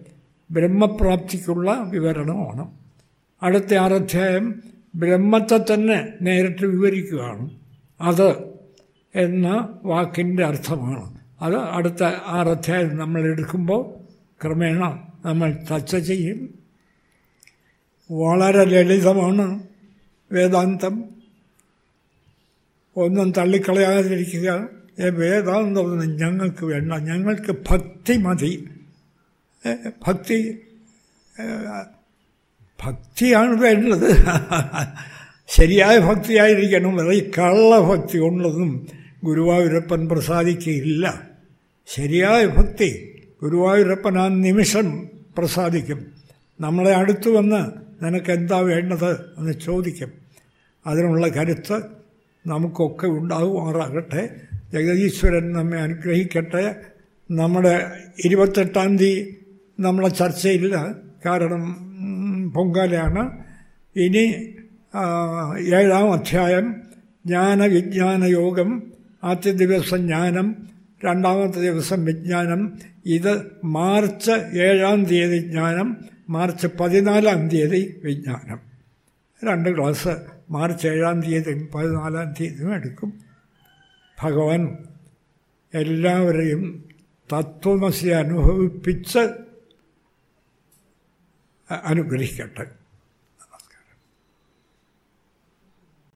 ബ്രഹ്മപ്രാപ്തിക്കുള്ള വിവരണമാണ്. അടുത്ത ആറധ്യായം ബ്രഹ്മത്തെ തന്നെ നേരിട്ട് വിവരിക്കുകയാണ്. അത് എന്ന വാക്കിന്റെ അർത്ഥമാണ്. അത് അടുത്ത ആറധ്യായം നമ്മൾ എടുക്കുമ്പോൾ ക്രമേണ നമ്മൾ ചർച്ച ചെയ്യും. വളരെ ലളിതമാണ് വേദാന്തം. ഒന്നും തള്ളിക്കളയാതിരിക്കുക. വേദാന്തമൊന്നും ഞങ്ങൾക്ക് വേണ്ട. ഞങ്ങൾക്ക് ഭക്തി മതി. ഭക്തി ഭക്തിയാണ് വേണ്ടത്. ശരിയായ ഭക്തിയായിരിക്കണം. അത് ഈ കള്ളഭക്തി ഉള്ളതും ഗുരുവായൂരപ്പൻ പ്രസാദിക്കുകയില്ല. ശരിയായ ഭക്തി ഗുരുവായൂരപ്പൻ ആ നിമിഷം പ്രസാദിക്കും. നമ്മളെ അടുത്ത് വന്ന് നിനക്ക് എന്താ വേണ്ടത് എന്ന് ചോദിക്കും. അതിനുള്ള കരുത്ത് നമുക്കൊക്കെ ഉണ്ടാകുമാറാകട്ടെ ജഗതീശ്വരൻ നമ്മെ അനുഗ്രഹിക്കട്ടെ. നമ്മുടെ ഇരുപത്തെട്ടാം തീയതി നമ്മളെ ചർച്ചയില്ല കാരണം പൊങ്കാലയാണ്. ഇനി ഏഴാം അധ്യായം ജ്ഞാനവിജ്ഞാന യോഗം ആദ്യ ദിവസം ജ്ഞാനം രണ്ടാമത്തെ ദിവസം വിജ്ഞാനം. ഇത് മാർച്ച് ഏഴാം തീയതി ജ്ഞാനം മാർച്ച് പതിനാലാം തീയതി വിജ്ഞാനം. രണ്ട് ക്ലാസ് മാർച്ച് ഏഴാം തീയതിയും പതിനാലാം തീയതിയും എടുക്കും. ഭഗവാൻ എല്ലാവരെയും തത്വമസി അനുഭവിപ്പിച്ച് അനുഗ്രഹിക്കട്ടെ.